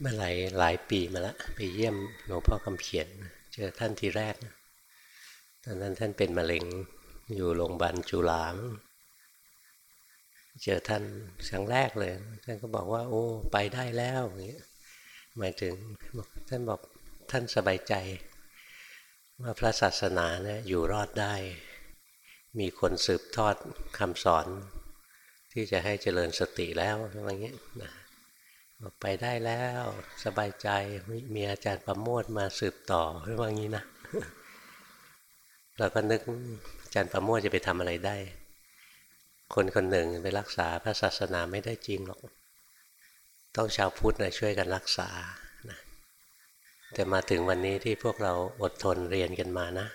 เมื่อหลายหลายปีมาแล้วไปเยี่ยมหลวงพ่อคำเขียน เจอท่านทีแรกตอนนั้นท่านเป็นมะเร็งอยู่โรงพยาบาลจุฬาเจอท่านครั้งแรกเลย ท่านก็บอกว่า โอ้ ไปได้แล้วอย่างเงี้ยหมายถึงท่านบอกท่านสบายใจ ว่าพระศาสนาเนี่ยอยู่รอดได้ มีคนสืบทอดคำสอน ที่จะให้เจริญสติแล้วอะไรเงี้ยนะ ไปได้แล้วสบายใจมีอาจารย์ประโมทมาสืบต่อเรื่องงี้นะเราก็นึกอาจารย์ประโมทจะไปทำอะไรได้ คนคนหนึ่งไปรักษาพระศาสนาไม่ได้จริงหรอก ต้องชาวพุทธนะช่วยกันรักษานะแต่มาถึงวันนี้ที่พวกเราอดทนเรียนกันมานะ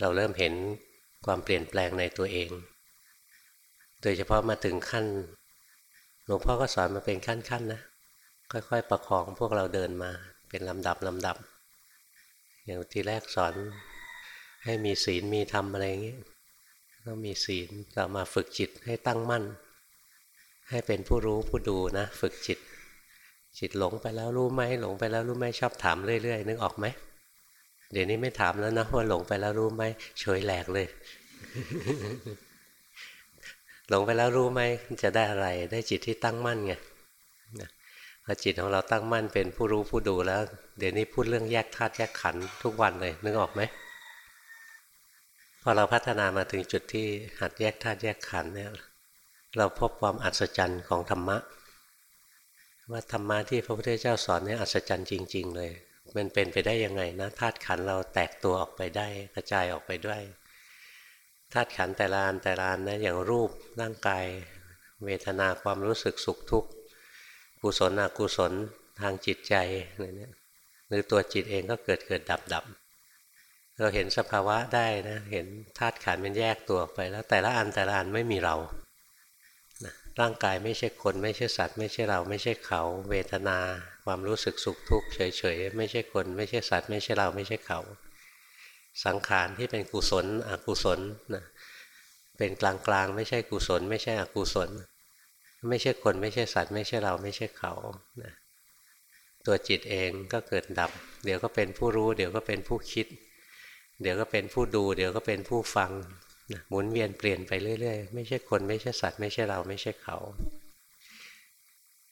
เราเริ่มเห็นความเปลี่ยนแปลงในตัวเอง โดยเฉพาะมาถึงขั้น หลวงพ่อก็สอนมาเป็นขั้นๆนะค่อย ๆ ประคองพวกเราเดินมาเป็นลำดับลำดับ อย่างทีแรกสอนให้มีศีลมีธรรมอะไรอย่างเงี้ยต้องมีศีลเรามาฝึกจิตให้ตั้งมั่น ให้เป็นผู้รู้ผู้ดูนะ ฝึกจิต จิตหลงไปแล้วรู้ไหมหลงไปแล้วรู้ไหมชอบถามเรื่อยๆนึกออกไหมเดี๋ยวนี้ไม่ถามแล้วนะว่าหลงไปแล้วรู้ไหมเฉยแหลกเลย หลงไปแล้วรู้ไหมจะได้อะไร ได้จิตที่ตั้งมั่นไงพอจิตของเราตั้งมั่นเป็นผู้รู้ผู้ดูแล้ว เดี๋ยวนี้พูดเรื่องแยกธาตุแยกขันธ์ทุกวันเลยนึกออกไหมพอเราพัฒนามาถึงจุดที่หัดแยกธาตุแยกขันธ์เนี่ยเราพบความอัศจรรย์ของธรรมะ ว่าธรรมะที่พระพุทธเจ้าสอนเนี่ยอัศจรรย์จริง ๆ เลย มันเป็นไปได้ยังไงนะธาตุขันธ์เราแตกตัวออกไปได้กระจายออกไปด้วย ธาตุขันแต่ละอันแต่ละอันนะอย่างรูปร่างกาย เวทนาความรู้สึกสุขทุกข์กุศลอกุศลทางจิตใจอะไรเนี่ยหรือตัวจิตเองก็เกิดเกิดดับดับเราเห็นสภาวะได้นะเห็นธาตุขันมันแยกตัวไปแล้วแต่ละอันแต่ละอันไม่มีเรานะร่างกายไม่ใช่คน ไม่ใช่สัตว์ ไม่ใช่เราไม่ใช่เขา เวทนา ความรู้สึกสุขทุกข์เฉยๆไม่ใช่คน ไม่ใช่สัตว์ ไม่ใช่เราไม่ใช่เขา สังขารที่เป็นกุศลอกุศลนะเป็นกลางกลางไม่ใช่กุศล ไม่ใช่อกุศล ไม่ใช่คนไม่ใช่สัตว์ ไม่ใช่เราไม่ใช่เขานะตัวจิตเองก็เกิดดับ เดี๋ยวก็เป็นผู้รู้ เดี๋ยวก็เป็นผู้คิด เดี๋ยวก็เป็นผู้ดู เดี๋ยวก็เป็นผู้ฟังนะหมุนเวียนเปลี่ยนไปเรื่อยๆ ไม่ใช่คนไม่ใช่สัตว์ ไม่ใช่เราไม่ใช่เขา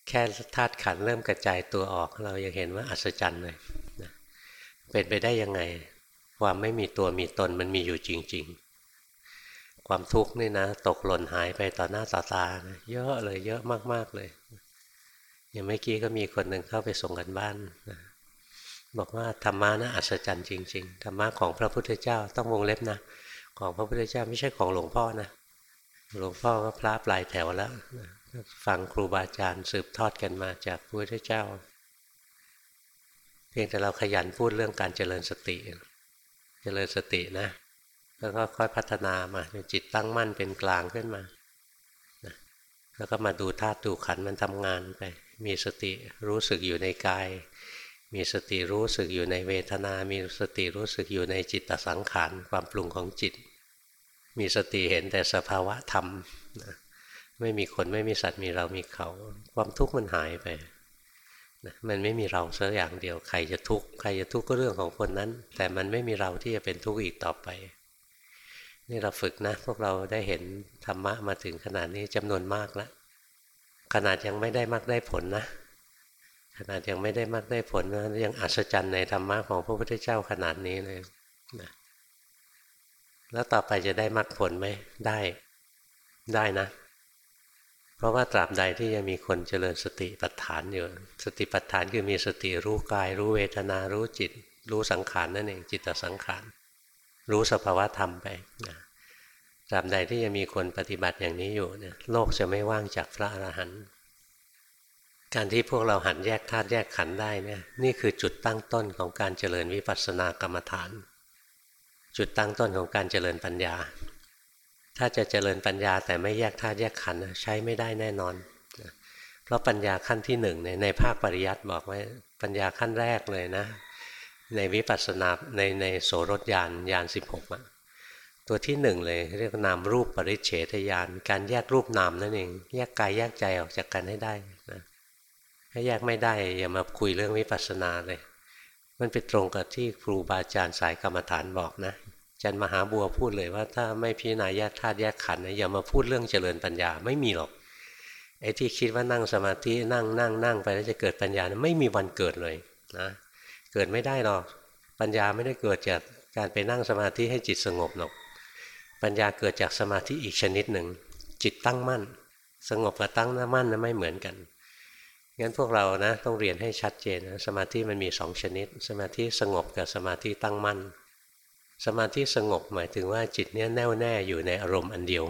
แค่ธาตุขันเริ่มกระจายตัวออกเรายังเห็นว่าอัศจรรย์เลยนะเป็นไปได้ยังไง ความไม่มีตัวมีตนมันมีอยู่จริง ๆ ความทุกข์นี่นะ ตกหล่นหายไปต่อหน้าต่อตานะเยอะเลยเยอะมากๆเลยอย่างเมื่อกี้ก็มีคนหนึ่งเข้าไปส่งกันบ้านนะบอกว่าธรรมะนะอัศจรรย์จริง ๆธรรมะของพระพุทธเจ้าต้องวงเล็บนะของพระพุทธเจ้าไม่ใช่ของหลวงพ่อนะหลวงพ่อก็พระปลายแถวแล้วฟังครูบาอาจารย์สืบทอดกันมาจากพระพุทธเจ้า เพียงแต่เราขยันพูดเรื่องการเจริญสติ เจริญสตินะ แล้วก็ค่อยพัฒนามาจนจิตตั้งมั่นเป็นกลางขึ้นมาแล้วก็มาดูธาตุดูขันมันทำงานไป มีสติรู้สึกอยู่ในกาย มีสติรู้สึกอยู่ในเวทนา มีสติรู้สึกอยู่ในจิตตสังขารความปรุงของจิต มีสติเห็นแต่สภาวะธรรมไม่มีคนไม่มีสัตว์มีเรามีเขา ความทุกข์มันหายไป นะมันไม่มีเราสักอย่างเดียว ใครจะทุกข์ใครจะทุกข์ก็เรื่องของคนนั้น แต่มันไม่มีเราที่จะเป็นทุกข์อีกต่อไป นี่เราฝึกนะ พวกเราได้เห็นธรรมะมาถึงขนาดนี้จำนวนมากแล้วขนาดยังไม่ได้มากได้ผลนะขนาดยังไม่ได้มากได้ผลนะยังอัศจรรย์ในธรรมะของพระพุทธเจ้าขนาดนี้เลยนะแล้วต่อไปจะได้มากผลไหมได้ ได้นะ เพราะว่าตราบใดที่ยังมีคนเจริญสติปัฏฐานอยู่ สติปัฏฐานคือมีสติรู้กาย รู้เวทนา รู้จิต รู้สังขารนั่นเองจิตสังขาร รู้สภาวะธรรมไปนะตราบใดที่ยังมีคนปฏิบัติอย่างนี้อยู่เนี่ยโลกจะไม่ว่างจากพระอรหันต์การที่พวกเราหันแยกธาตุแยกขันธ์ได้เนี่ยนี่คือจุดตั้งต้นของการเจริญวิปัสสนากรรมฐาน จุดตั้งต้นของการเจริญปัญญา ถ้าจะเจริญปัญญาแต่ไม่แยกธาตุแยกขันธ์ใช้ไม่ได้แน่นอน เพราะปัญญาขั้นที่หนึ่งในภาคปริยัติบอกไว้ปัญญาขั้นแรกเลยนะ ในวิปัสสนาในในโสรถยานยานสิบหกตัวที่หนึ่งเลยเรียกนามรูปปริเฉทยานการแยกรูปนามนั่นเองแยกกายแยกใจออกจากกันให้ได้นะถ้าแยกไม่ได้อย่ามาคุยเรื่องวิปัสสนาเลย มันไปตรงกับที่ครูบาอาจารย์สายกรรมฐานบอกนะ จารย์มหาบัวพูดเลยว่าถ้าไม่พิจารณาแยกธาตุแยกขันธ์นะอย่ามาพูดเรื่องเจริญปัญญาไม่มีหรอกไอ้ที่คิดว่านั่งสมาธินั่งนั่งนั่งไปแล้วจะเกิดปัญญานะไม่มีวันเกิดเลยนะเกิดไม่ได้หรอกปัญญาไม่ได้เกิดจากการไปนั่งสมาธิให้จิตสงบหรอกปัญญาเกิดจากสมาธิอีกชนิดหนึ่งจิตตั้งมั่น สงบกับตั้งมั่นนะไม่เหมือนกันงั้นพวกเรานะต้องเรียนให้ชัดเจนนะสมาธิมันมีสองชนิด สมาธิสงบกับสมาธิตั้งมั่น สมาธิสงบหมายถึงว่าจิตเนี้ยแน่วแน่อยู่ในอารมณ์อันเดียว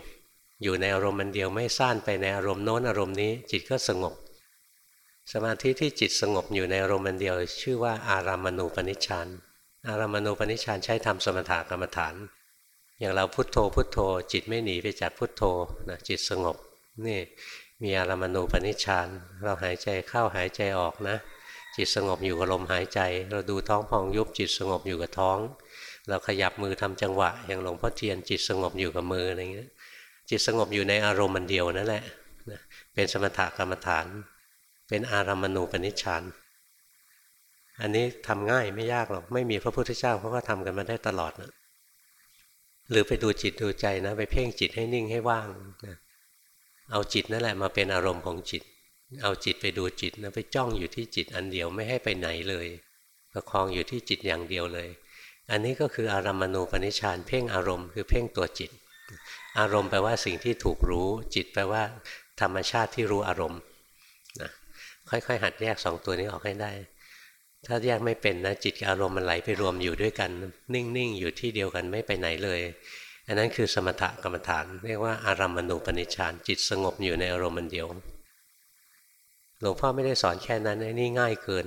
อยู่ในอารมณ์อันเดียวไม่ซ่านไปในอารมณ์โน้นอารมณ์นี้ จิตก็สงบ สมาธิที่จิตสงบอยู่ในอารมณ์อันเดียว ชื่อว่าอารามณูปนิชฌานอารามณูปนิชฌานใช้ทำสมถกรรมฐาน อย่างเราพุทโธพุทโธ จิตไม่หนีไปจากพุทโธนะจิตสงบนี่มีอารามณูปนิชฌานเราหายใจเข้าหายใจออกนะ จิตสงบอยู่กับลมหายใจ เราดูท้องพองยุบจิตสงบอยู่กับท้อง เราขยับมือทำจังหวะ อย่างหลวงพ่อเทียนจิตสงบอยู่กับมืออะไรเงี้ยจิตสงบอยู่ในอารมณ์มันเดียวนั่นแหละเป็นสมถกรรมฐาน เป็นอารามณูปนิชฌานอันนี้ทำง่ายไม่ยากหรอกไม่มีพระพุทธเจ้าเขาก็ทำกันมาได้ตลอดนะหรือไปดูจิตดูใจนะ ไปเพ่งจิตให้นิ่งให้ว่างนะเอาจิตนั่นแหละมาเป็นอารมณ์ของจิต เอาจิตไปดูจิตนะไปจ้องอยู่ที่จิตอันเดียวไม่ให้ไปไหนเลยประคองอยู่ที่จิตอย่างเดียวเลย อันนี้ก็คืออารามณูปนิชานเพ่งอารมณ์คือเพ่งตัวจิต อารมณ์แปลว่าสิ่งที่ถูกรู้ จิตแปลว่า ธรรมชาติที่รู้อารมณ์นะค่อยๆ หัดแยกสองตัวนี้ออกให้ได้ ถ้าแยกไม่เป็นนะจิตกับอารมณ์มันไหลไปรวมอยู่ด้วยกัน นิ่งๆ อยู่ที่เดียวกันไม่ไปไหนเลย อันนั้นคือสมถกรรมฐาน เรียกว่าอารามณูปนิชานจิตสงบอยู่ในอารมณ์เดียวหลวงพ่อไม่ได้สอนแค่นั้นนี่ง่ายเกิน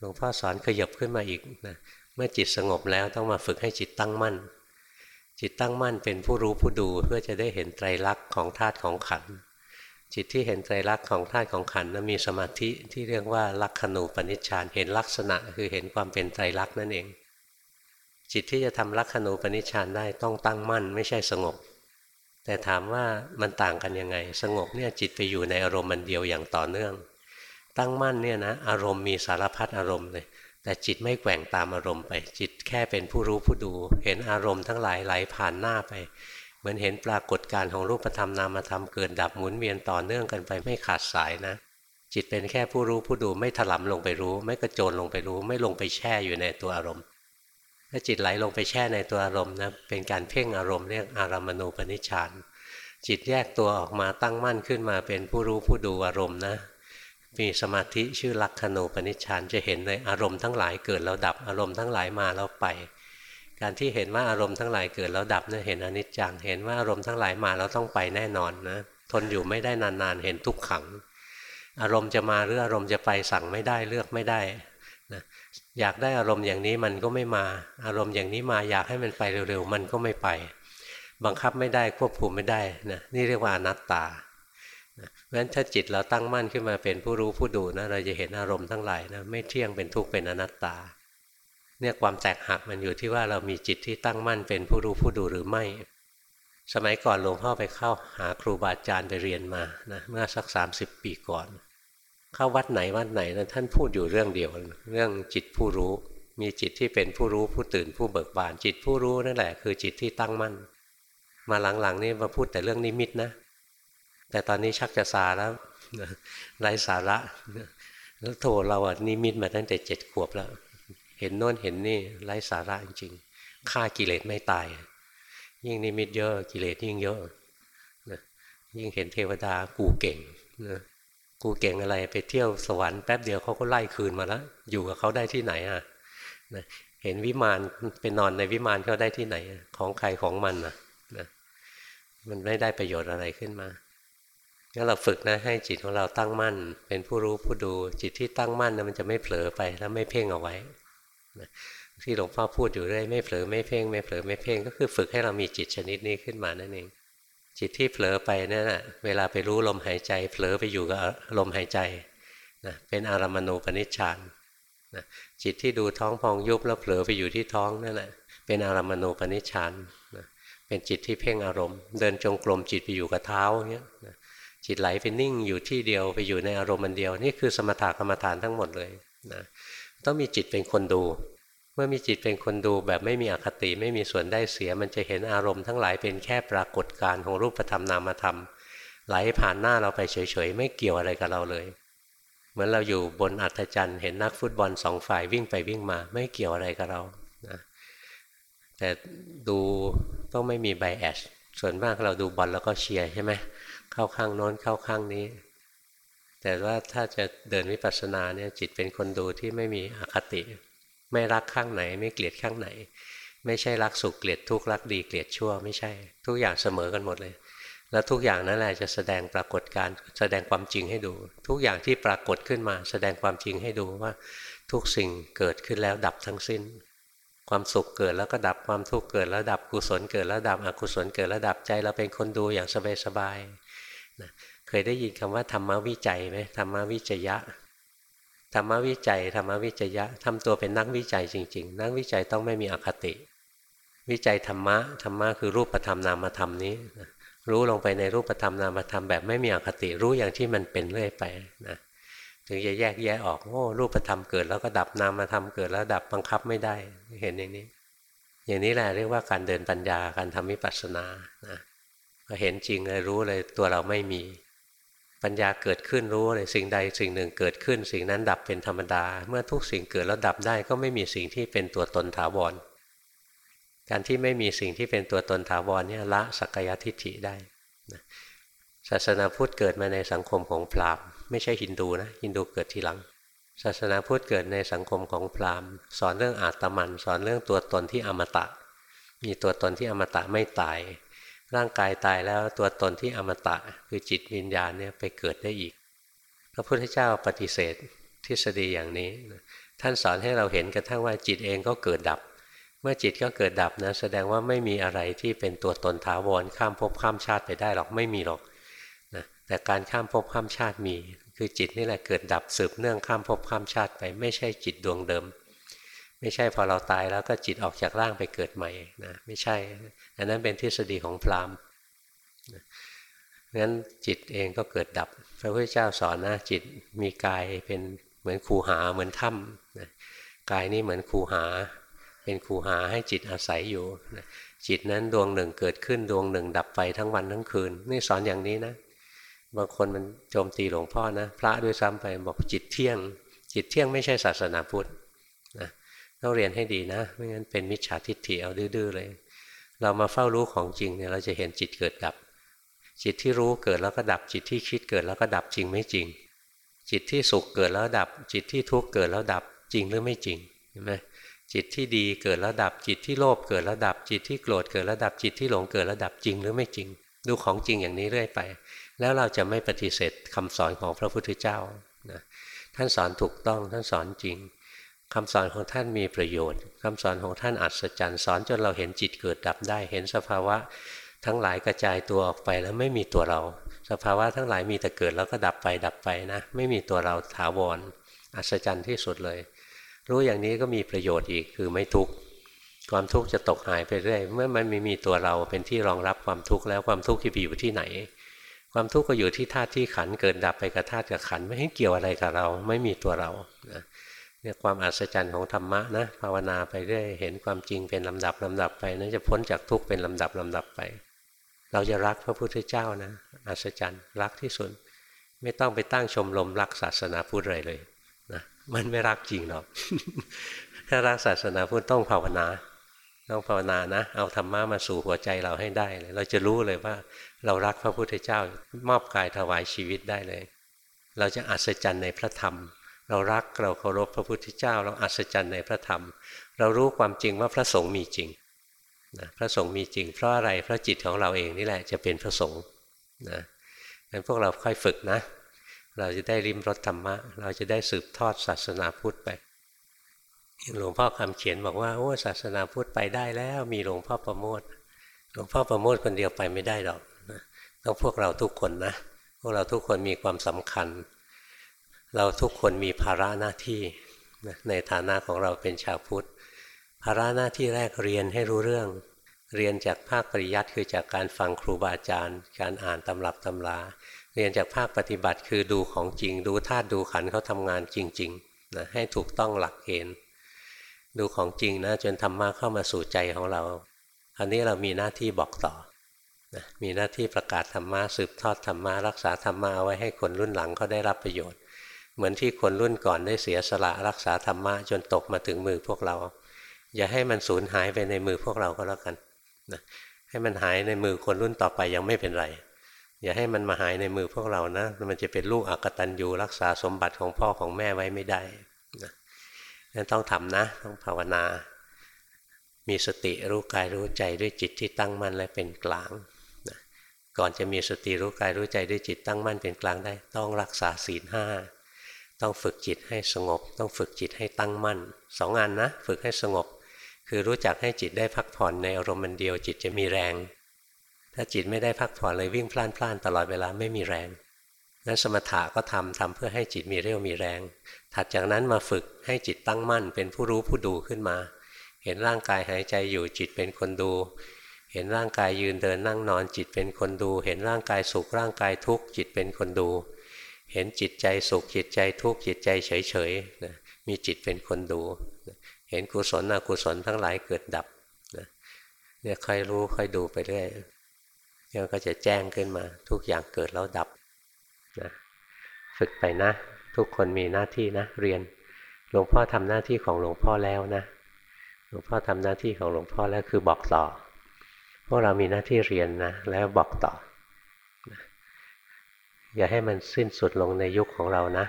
หลวงพ่อสอนขยับขึ้นมาอีกนะ เมื่อจิตสงบแล้วต้องมาฝึกให้จิตตั้งมั่น จิตตั้งมั่นเป็นผู้รู้ผู้ดูเพื่อจะได้เห็นไตรลักษณ์ของธาตุของขัน จิตที่เห็นไตรลักษณ์ของธาตุของขันนั้นมีสมาธิที่เรียกว่าลักขณูปนิชฌานเห็นลักษณะคือเห็นความเป็นไตรลักษณ์นั่นเอง จิตที่จะทำลักขณูปนิชฌานได้ต้องตั้งมั่นไม่ใช่สงบ แต่ถามว่ามันต่างกันยังไง สงบเนี่ยจิตไปอยู่ในอารมณ์มันเดียวอย่างต่อเนื่อง ตั้งมั่นเนี่ยนะอารมณ์มีสารพัดอารมณ์เลย แต่จิตไม่แกว่งตามอารมณ์ไป จิตแค่เป็นผู้รู้ผู้ดู เห็นอารมณ์ทั้งหลายไหลผ่านหน้าไป เหมือนเห็นปรากฏการของรูปธรรมนามธรรมเกิดดับหมุนเวียนต่อเนื่องกันไปไม่ขาดสายนะจิตเป็นแค่ผู้รู้ผู้ดูไม่ถลำลงไปรู้ ไม่กระโจนลงไปรู้ ไม่ลงไปแช่อยู่ในตัวอารมณ์ ถ้าจิตไหลลงไปแช่ในตัวอารมณ์นะเป็นการเพ่งอารมณ์เรียกอารามณูปนิชฌานจิตแยกตัวออกมาตั้งมั่นขึ้นมาเป็นผู้รู้ผู้ดูอารมณ์นะ มีสมาธิชื่อลักขณูปนิชฌานจะเห็นเลยอารมณ์ทั้งหลายเกิดแล้วดับอารมณ์ทั้งหลายมาแล้วไป การที่เห็นว่าอารมณ์ทั้งหลายเกิดแล้วดับเนี่ยเห็นอนิจจังเห็นว่าอารมณ์ทั้งหลายมาแล้วต้องไปแน่นอนนะทนอยู่ไม่ได้นานๆ เห็นทุกขัง อารมณ์จะมาหรืออารมณ์จะไปสั่งไม่ได้เลือกไม่ได้นะอยากได้อารมณ์อย่างนี้มันก็ไม่มา อารมณ์อย่างนี้มาอยากให้มันไปเร็วๆมันก็ไม่ไป บังคับไม่ได้ควบคุมไม่ได้นะนี่เรียกว่าอนัตตา เพราะฉะนั้นถ้าจิตเราตั้งมั่นขึ้นมาเป็นผู้รู้ผู้ดูนะเราจะเห็นอารมณ์ทั้งหลายนะไม่เที่ยงเป็นทุกข์เป็นอนัตตา เนี่ยความแตกหักมันอยู่ที่ว่าเรามีจิตที่ตั้งมั่นเป็นผู้รู้ผู้ดูหรือไม่ สมัยก่อนหลวงพ่อไปเข้าหาครูบาอาจารย์ไปเรียนมานะเมื่อสัก 30 ปีก่อน เข้าวัดไหนวัดไหนนะท่านพูดอยู่เรื่องเดียวเรื่องจิตผู้รู้ มีจิตที่เป็นผู้รู้ผู้ตื่นผู้เบิกบานจิตผู้รู้นั่นแหละคือจิตที่ตั้งมั่น มาหลังๆนี่มาพูดแต่เรื่องนิมิตนะ แต่ตอนนี้ชักจะซาแล้วไร้สาระแล้วโถเราอะนิมิตมาตั้งแต่เจ็ดขวบแล้ว เห็นโน่นเห็นนี่ไร้สาระจริงๆฆ่ากิเลสไม่ตาย ยิ่งนิมิตเยอะกิเลสยิ่งเยอะยิ่งเห็นเทวดากูเก่งนะกูเก่งอะไรไปเที่ยวสวรรค์แป๊บเดียวเขาก็ไล่คืนมาแล้วอยู่กับเขาได้ที่ไหนอะนะเห็นวิมานเป็นนอนในวิมานเขาได้ที่ไหน ของใครของมันอะนะมันไม่ได้ประโยชน์อะไรขึ้นมา งั้นเราฝึกนะให้จิตของเราตั้งมั่น เป็นผู้รู้ผู้ดูจิตที่ตั้งมั่นนะมันจะไม่เผลอไปแล้วไม่เพ่งเอาไว้ที่หลวงพ่อพูดอยู่เรื่อยไม่เผลอไม่เพ่งไม่เผลอไม่เพ่งก็คือฝึกให้เรามีจิตชนิดนี้ขึ้นมานั่นเองจิตที่เผลอไปนั่นแหะเวลาไปรู้ลมหายใจ เผลอไปอยู่กับลมหายใจนะเป็นอารมณูปนิชฌานนะจิตที่ดูท้องพองยุบแล้วเผลอไปอยู่ที่ท้องนั่นแหละเป็นอารมณูปนิชฌานนะเป็นจิตที่เพ่งอารมณ์ เดินจงกรมจิตไปอยู่กับเท้าเงี้ยนะ จิตไหลไปนิ่งอยู่ที่เดียวไปอยู่ในอารมณ์มันเดียว นี่คือสมถะกรรมฐานทั้งหมดเลยนะต้องมีจิตเป็นคนดู เมื่อมีจิตเป็นคนดูแบบไม่มีอคติไม่มีส่วนได้เสีย มันจะเห็นอารมณ์ทั้งหลายเป็นแค่ปรากฏการณ์ของรูปธรรมนามธรรม ไหลผ่านหน้าเราไปเฉยๆ ไม่เกี่ยวอะไรกับเราเลย เหมือนเราอยู่บนอัฐจันทร์เห็นนักฟุตบอลสองฝ่ายวิ่งไปวิ่งมา ไม่เกี่ยวอะไรกับเรานะแต่ดูต้องไม่มีไบแอสส่วนมากเราดูบอลแล้วก็เชียร์ใช่ไหมเข้าข้างโน้นเข้าข้างนี้ แต่ว่าถ้าจะเดินวิปัสสนาเนี่ยจิตเป็นคนดูที่ไม่มีอคติ ไม่รักข้างไหน ไม่เกลียดข้างไหน ไม่ใช่รักสุขเกลียดทุกข์รักดีเกลียดชั่วไม่ใช่ ทุกอย่างเสมอกันหมดเลย แล้วทุกอย่างนั้นแหละจะแสดงปรากฏการแสดงความจริงให้ดู ทุกอย่างที่ปรากฏขึ้นมา แสดงความจริงให้ดูว่าทุกสิ่งเกิดขึ้นแล้วดับทั้งสิ้นความสุขเกิดแล้วก็ดับความทุกข์เกิดแล้วดับกุศลเกิดแล้วดับอกุศลเกิดแล้วดับใจเราเป็นคนดูอย่างสบายๆ นะเคยได้ยินคำว่าธรรมวิจัยไหมธรรมวิจยะธรรมวิจัยธรรมวิจยะทำตัวเป็นนักวิจัยจริง ๆ นักวิจัยต้องไม่มีอคติ วิจัยธรรมะธรรมะคือรูปธรรมนามธรรมนี้รู้ลงไปในรูปธรรมนามธรรมแบบไม่มีอคติรู้อย่างที่มันเป็นเรื่อยไปนะถึงจะแยกแยะออกโอ้รูปธรรมเกิดแล้วก็ดับนามธรรมเกิดแล้วดับบังคับไม่ได้เห็นอย่างนี้ อย่างนี้แหละเรียกว่าการเดินปัญญาการทำวิปัสสนานะ เห็นจริงเลยรู้เลยตัวเราไม่มี ปัญญาเกิดขึ้นรู้เลยสิ่งใดสิ่งหนึ่งเกิดขึ้น สิ่งนั้นดับเป็นธรรมดา เมื่อทุกสิ่งเกิดแล้วดับได้ก็ไม่มีสิ่งที่เป็นตัวตนถาวร การที่ไม่มีสิ่งที่เป็นตัวตนถาวรเนี่ยละสักยทิฏฐิได้ศาสนาพุทธเกิดมาในสังคมของพราหมณ์ไม่ใช่ฮินดูนะฮินดูเกิดทีหลังศาสนาพุทธเกิดในสังคมของพราหมณ์สอนเรื่องอาตมัน สอนเรื่องตัวตนที่อมตะ มีตัวตนที่อมตะไม่ตาย ร่างกายตายแล้วตัวตนที่อมตะคือจิตวิญญาณเนี่ยไปเกิดได้อีก พระพุทธเจ้าปฏิเสธทฤษฎีอย่างนี้ ท่านสอนให้เราเห็นกระทั่งว่าจิตเองก็เกิดดับ เมื่อจิตก็เกิดดับนะแสดงว่าไม่มีอะไรที่เป็นตัวตนถาวรข้ามภพข้ามชาติไปได้หรอกไม่มีหรอกนะแต่การข้ามภพข้ามชาติมี คือจิตนี่แหละเกิดดับสืบเนื่องข้ามภพข้ามชาติไป ไม่ใช่จิตดวงเดิม ไม่ใช่พอเราตายแล้วก็จิตออกจากร่างไปเกิดใหม่นะไม่ใช่ อันนั้นเป็นทฤษฎีของพราหมณ์งั้นจิตเองก็เกิดดับ พระพุทธเจ้าสอนนะจิตมีกายเป็นเหมือนคูหาเหมือนถ้ำกายนี้เหมือนคูหา เป็นคูหาให้จิตอาศัยอยู่จิตนั้นดวงหนึ่งเกิดขึ้นดวงหนึ่ง ดับไปทั้งวันทั้งคืน นี่สอนอย่างนี้นะบางคนมันโจมตีหลวงพ่อนะ พระด้วยซ้ำไปบอกจิตเที่ยง จิตเที่ยงไม่ใช่ศาสนาพุทธ ต้องเรียนให้ดีนะ ไม่งั้นเป็นมิจฉาทิฏฐิเอาดื้อๆเลย เรามาเฝ้ารู้ของจริงเนี่ยเราจะเห็นจิตเกิดดับ จิตที่รู้เกิดแล้วก็ดับจิตที่คิดเกิดแล้วก็ดับจริงไม่จริง จิตที่สุขเกิดแล้วดับ จิตที่ทุกข์เกิดแล้วดับจริงหรือไม่จริงเห็นไหมจิตที่ดีเกิดแล้วดับจิตที่โลภเกิดแล้วดับจิตที่โกรธเกิดแล้วดับจิตที่หลงเกิดแล้วดับจริงหรือไม่จริง ดูของจริงอย่างนี้เรื่อยไป แล้วเราจะไม่ปฏิเสธคำสอนของพระพุทธเจ้านะท่านสอนถูกต้องท่านสอนจริง คำสอนของท่านมีประโยชน์คำสอนของท่านอัศจรรย์สอนจนเราเห็นจิตเกิดดับได้ เห็นสภาวะทั้งหลายกระจายตัวออกไปแล้วไม่มีตัวเรา สภาวะทั้งหลายมีแต่เกิดแล้วก็ดับไปดับไปนะ ไม่มีตัวเราถาวรอัศจรรย์ที่สุดเลย รู้อย่างนี้ก็มีประโยชน์อีกคือไม่ทุกข์ความทุกข์จะตกหายไปเรื่อยเมื่อมันไม่มีตัวเราเป็นที่รองรับความทุกข์แล้วความทุกข์จะอยู่ที่ไหน ความทุกข์ก็อยู่ที่ธาตุที่ขันเกิดดับไปกับธาตุกับขันไม่ให้เกี่ยวอะไรกับเรา ไม่มีตัวเรานะ เนี่ยความอัศจรรย์ของธรรมะนะภาวนาไปเรื่อยเห็นความจริงเป็นลำดับลำดับไปนั้นจะพ้นจากทุกข์เป็นลำดับลำดับไป เราจะรักพระพุทธเจ้านะอัศจรรย์รักที่สุดไม่ต้องไปตั้งชมรมรักศาสนาพุทธอะไรเลยนะมันไม่รักจริงหรอกถ้ารักศาสนาพุทธต้องภาวนา ต้องภาวนานะ เอาธรรมะมาสู่หัวใจเราให้ได้เลยเราจะรู้เลยว่า เรารักพระพุทธเจ้ามอบกายถวายชีวิตได้เลย เราจะอัศจรรย์ในพระธรรม เรารักเราเคารพพระพุทธเจ้า เราอัศจรรย์ในพระธรรม เรารู้ความจริงว่าพระสงฆ์มีจริงนะพระสงฆ์มีจริง เพราะอะไรเพราะจิตของเราเองนี่แหละจะเป็นพระสงฆ์นะงั้นพวกเราค่อยฝึกนะ เราจะได้ริมรสธรรมะ เราจะได้สืบทอดศาสนาพุทธไปหลวงพ่อคำเขียนบอกว่าโอ้ศาสนาพุทธไปได้แล้ว มีหลวงพ่อประโมทหลวงพ่อประโมทคนเดียวไปไม่ได้หรอกต้องพวกเราทุกคนนะ พวกเราทุกคนมีความสำคัญ เราทุกคนมีภาระหน้าที่ในฐานะของเราเป็นชาวพุทธ ภาระหน้าที่แรกเรียนให้รู้เรื่อง เรียนจากภาคปริยัติคือจากการฟังครูบาอาจารย์ การอ่านตำรับตำรา เรียนจากภาคปฏิบัติคือดูของจริง ดูธาตุดูขันเขาทำงานจริงๆนะให้ถูกต้องหลักเกณฑ์ดูของจริงนะจนธรรมะเข้ามาสู่ใจของเราคราวนี้เรามีหน้าที่บอกต่อนะมีหน้าที่ประกาศธรรมะสืบทอดธรรมะรักษาธรรมะเอาไว้ให้คนรุ่นหลังเขาได้รับประโยชน์ เหมือนที่คนรุ่นก่อนได้เสียสละรักษาธรรมะจนตกมาถึงมือพวกเรา อย่าให้มันสูญหายไปในมือพวกเราก็แล้วกันนะให้มันหายในมือคนรุ่นต่อไปยังไม่เป็นไร อย่าให้มันมาหายในมือพวกเรานะ มันจะเป็นลูกอกตันยูรักษาสมบัติของพ่อของแม่ไว้ไม่ได้นะนั่นต้องทำนะ ต้องภาวนา มีสติรู้กายรู้ใจด้วยจิตที่ตั้งมั่นและเป็นกลางนะก่อนจะมีสติรู้กายรู้ใจด้วยจิตตั้งมั่นเป็นกลางได้ ต้องรักษาศีลห้า ต้องฝึกจิตให้สงบ ต้องฝึกจิตให้ตั้งมั่นสองงานนะ ฝึกให้สงบ คือรู้จักให้จิตได้พักผ่อนในอารมณ์มันเดียวจิตจะมีแรง ถ้าจิตไม่ได้พักผ่อนเลยวิ่งพล่านพล่านตลอดเวลาไม่มีแรงนั้นสมถะก็ทำทำเพื่อให้จิตมีเรี่ยวมีแรง ถัดจากนั้นมาฝึกให้จิตตั้งมั่น เป็นผู้รู้ผู้ดูขึ้นมา เห็นร่างกายหายใจอยู่จิตเป็นคนดู เห็นร่างกายยืนเดินนั่งนอนจิตเป็นคนดู เห็นร่างกายสุขร่างกายทุกข์จิตเป็นคนดู เห็นจิตใจสุขจิตใจทุกข์จิตใจเฉยเฉยนะมีจิตเป็นคนดูเห็นกุศลอกุศลทั้งหลายเกิดดับนะเนี่ยค่อยรู้ค่อยดูไปเรื่อยเนี่ยก็จะแจ้งขึ้นมา ทุกอย่างเกิดแล้วดับนะฝึกไปนะ ทุกคนมีหน้าที่นะ เรียนหลวงพ่อทำหน้าที่ของหลวงพ่อแล้วนะหลวงพ่อทำหน้าที่ของหลวงพ่อแล้วคือบอกต่อพวกเรามีหน้าที่เรียนนะแล้วบอกต่อ อย่าให้มันสิ้นสุดลงในยุคของเรานะ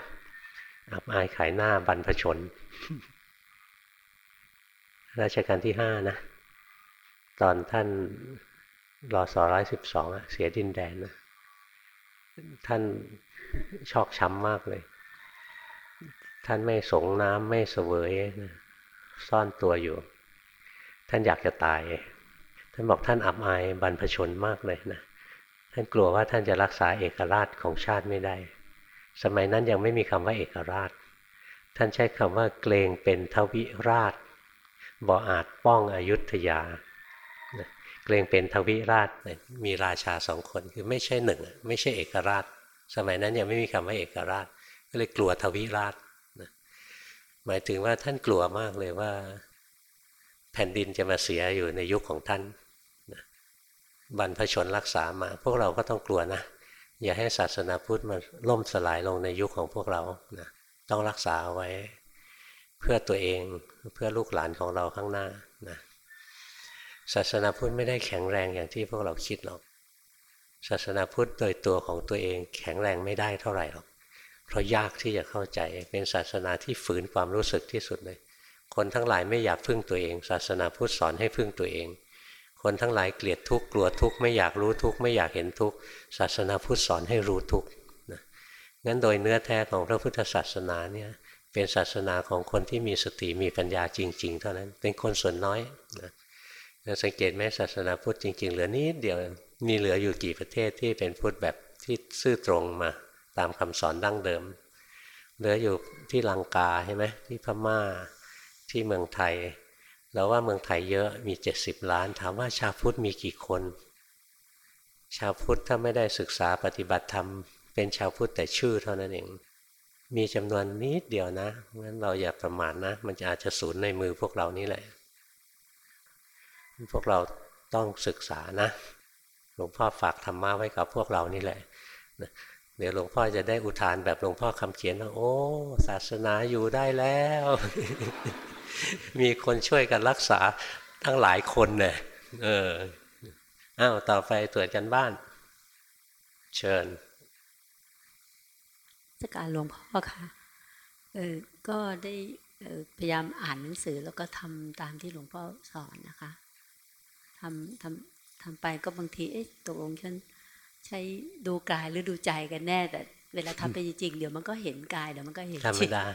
อับอายขายหน้าบรรพชน ราชการที่ห้านะ ตอนท่านรอสอร้อยสิบสองเสียดินแดนนะ ท่านชอกช้ำมากเลย ท่านไม่สงน้ำไม่เสวยนะซ่อนตัวอยู่ ท่านอยากจะตาย ท่านบอกท่านอับอายบรรพชนมากเลยนะ ท่านกลัวว่าท่านจะรักษาเอกราชของชาติไม่ได้ สมัยนั้นยังไม่มีคำว่าเอกราช ท่านใช้คำว่าเกรงเป็นทวิราชบ่อาจป้องอายุทยา เกรงเป็นทวิราชมีราชาสองคนคือไม่ใช่หนึ่งไม่ใช่เอกราช สมัยนั้นยังไม่มีคำว่าเอกราช ก็เลยกลัวทวิราชหมายถึงว่าท่านกลัวมากเลยว่า แผ่นดินจะมาเสียอยู่ในยุคของท่าน บรรพชนรักษามา พวกเราก็ต้องกลัวนะอย่าให้ศาสนาพุทธมาล่มสลายลงในยุคของพวกเรานะต้องรักษาไว้ เพื่อตัวเองเพื่อลูกหลานของเราข้างหน้านะศาสนาพุทธไม่ได้แข็งแรงอย่างที่พวกเราคิดหรอก ศาสนาพุทธโดยตัวของตัวเองแข็งแรงไม่ได้เท่าไหร่หรอก เพราะยากที่จะเข้าใจเป็นศาสนาที่ฝืนความรู้สึกที่สุดเลย คนทั้งหลายไม่อยากพึ่งตัวเอง ศาสนาพุทธสอนให้พึ่งตัวเอง คนทั้งหลายเกลียดทุกข์กลัวทุกข์ไม่อยากรู้ทุกข์ไม่อยากเห็นทุกข์ศาสนาพุทธสอนให้รู้ทุกข์นะงั้นโดยเนื้อแท้ของพระพุทธศาสนาเนี่ยเป็นศาสนาของคนที่มีสติมีปัญญาจริง ๆ เท่านั้นเป็นคนส่วนน้อยนะสังเกตไหมศาสนาพุทธจริง ๆ เหลือนิดเดียวมีเหลืออยู่กี่ประเทศที่เป็นพุทธแบบที่ซื่อตรงมาตามคำสอนดั้งเดิม เหลืออยู่ที่ลังกาใช่ไหมที่พม่าที่เมืองไทย เราว่าเมืองไทยเยอะมีเจ็ดสิบล้าน ถามว่าชาวพุทธมีกี่คน ชาวพุทธถ้าไม่ได้ศึกษาปฏิบัติธรรมเป็นชาวพุทธแต่ชื่อเท่านั้นเอง มีจำนวนนิดเดียวนะงั้นเราอย่าประมาทนะ มันจะอาจจะสูญในมือพวกเรานี่แหละ พวกเราต้องศึกษานะ หลวงพ่อฝากธรรมะไว้กับพวกเรานี่แหละเดี๋ยวหลวงพ่อจะได้อุทานแบบหลวงพ่อคำเขียนว่าโอ้ ศาสนาอยู่ได้แล้ว มีคนช่วยกันรักษาทั้งหลายคนเนี่ยเอออ้าวต่อไปตรวจกันบ้าน เชิญสการหลวงพ่อค่ะเออก็ได้พยายามอ่านหนังสือแล้วก็ทำตามที่หลวงพ่อสอนนะคะทำทำทำไปก็บางทีเอ๊ะตกลงฉันใช้ดูกายหรือดูใจกันแน่ แต่เวลาทำไปจริงๆเดี๋ยวมันก็เห็นกายเดี๋ยวมันก็เห็นธรรมดาก็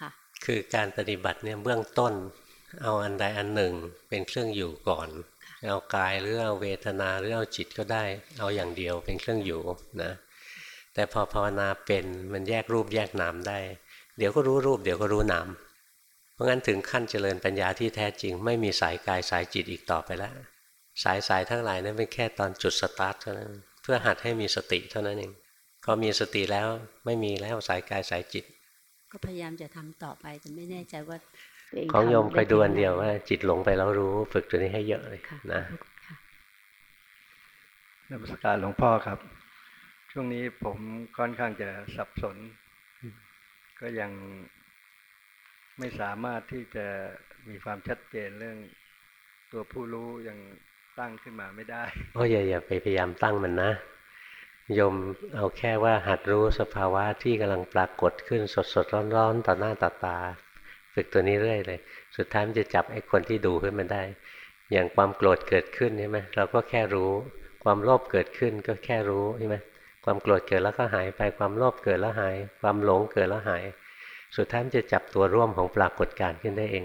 ค่ะ คือการปฏิบัติเนี่ยเบื้องต้น เอาอันใดอันหนึ่งเป็นเครื่องอยู่ก่อน เอากายหรือเอาเวทนาหรือเอาจิตก็ได้ เอาอย่างเดียวเป็นเครื่องอยู่นะ แต่พอภาวนาเป็นมันแยกรูปแยกนามได้ เดี๋ยวก็รู้รูป เดี๋ยวก็รู้นามเพราะงั้นถึงขั้นเจริญปัญญาที่แท้จริง ไม่มีสายกายสายจิตอีกต่อไปแล้วสายสายทั้งหลายนั้นเป็นแค่ตอนจุดสตาร์ทเท่านั้นเพื่อหัดให้มีสติเท่านั้นเองพอมีสติแล้วไม่มีแล้วสายกายสายจิต ก็พยายามจะทำต่อไปแต่ไม่แน่ใจว่าตัวเองของโยมทำคอยดูอันเดียวไถึงไหว่า จิตหลงไปแล้วรู้ฝึกตัวนี้ให้เยอะเลยค่ะนะขอบคุณค่ะนมัสการหลวงพ่อครับ ช่วงนี้ผมค่อนข้างจะสับสน ก็ยังไม่สามารถที่จะมีความชัดเจนเรื่องตัวผู้รู้ยังตั้งขึ้นมาไม่ได้โอ้ยอย่าอย่าไปพยายามตั้งมันนะ โยมเอาแค่ว่าหัดรู้สภาวะที่กำลังปรากฏขึ้นสดสดร้อนร้อนๆต่อหน้าต่อตา ฝึกตัวนี้เรื่อยเลย สุดท้ายมันจะจับไอ้คนที่ดูขึ้นมาได้ อย่างความโกรธเกิดขึ้นใช่ไหมเราก็แค่รู้ ความโลภเกิดขึ้นก็แค่รู้ใช่ไหมความโกรธเกิดแล้วก็หายไปความโลภเกิดแล้วหาย ความหลงเกิดแล้วหาย สุดท้ายมันจะจับตัวร่วมของปรากฏการณ์ขึ้นได้เอง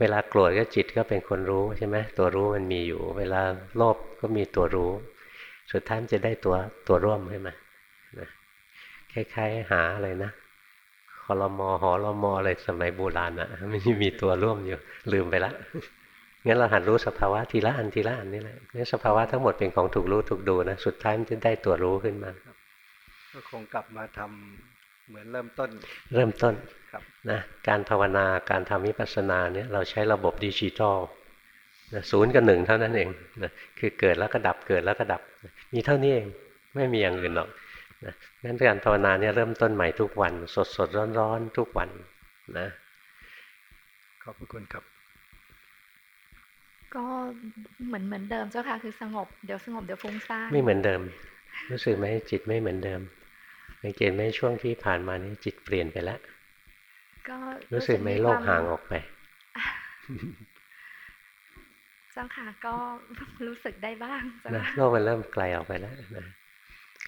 เวลาโกรธก็จิตก็เป็นคนรู้ใช่ไหมตัวรู้มันมีอยู่ เวลาโลภก็มีตัวรู้ สุดท้ายมันจะได้ตัวตัวร่วมขึ้นมานะคล้ายๆหาอะไรนะคอรมอหอรมออะไรสมัยโบราณอะมันมีตัวร่วมอยู่ลืมไปละงั้นเราหัดรู้สภาวะทีละอันทีละอันนี่แหละนี่สภาวะทั้งหมดเป็นของถูกรู้ถูกดูนะ สุดท้ายมันจะได้ตัวรู้ขึ้นมาก็คงกลับมาทำเหมือนเริ่มต้น เริ่มต้นครับนะการภาวนาการทำวิปัสสนาเนี่ยเราใช้ระบบดิจิทัลนะ ศูนย์กับหนึ่งเท่านั้นเองนะคือเกิดแล้วก็ดับเกิดแล้วก็ดับ มีเท่านี้เองไม่มีอย่างอื่นหรอกนะงั้นการภาวนาเนี่ยเริ่มต้นใหม่ทุกวัน สดสดร้อนร้อนๆทุกวันนะขอบพระคุณครับ ก็เหมือนเหมือนเดิมเจ้าค่ะคือสงบเดี๋ยวสงบเดี๋ยวฟุ้งซ่านไม่เหมือนเดิม รู้สึกไหมจิตไม่เหมือนเดิมสังเกตไหมช่วงที่ผ่านมานี้จิตเปลี่ยนไปแล้วก็รู้สึกไหมโลกห่างออกไป เจ้าค่ะก็รู้สึกได้บ้างเจ้านะค่ะโลกมันเริ่มไกลออกไปแล้วนะ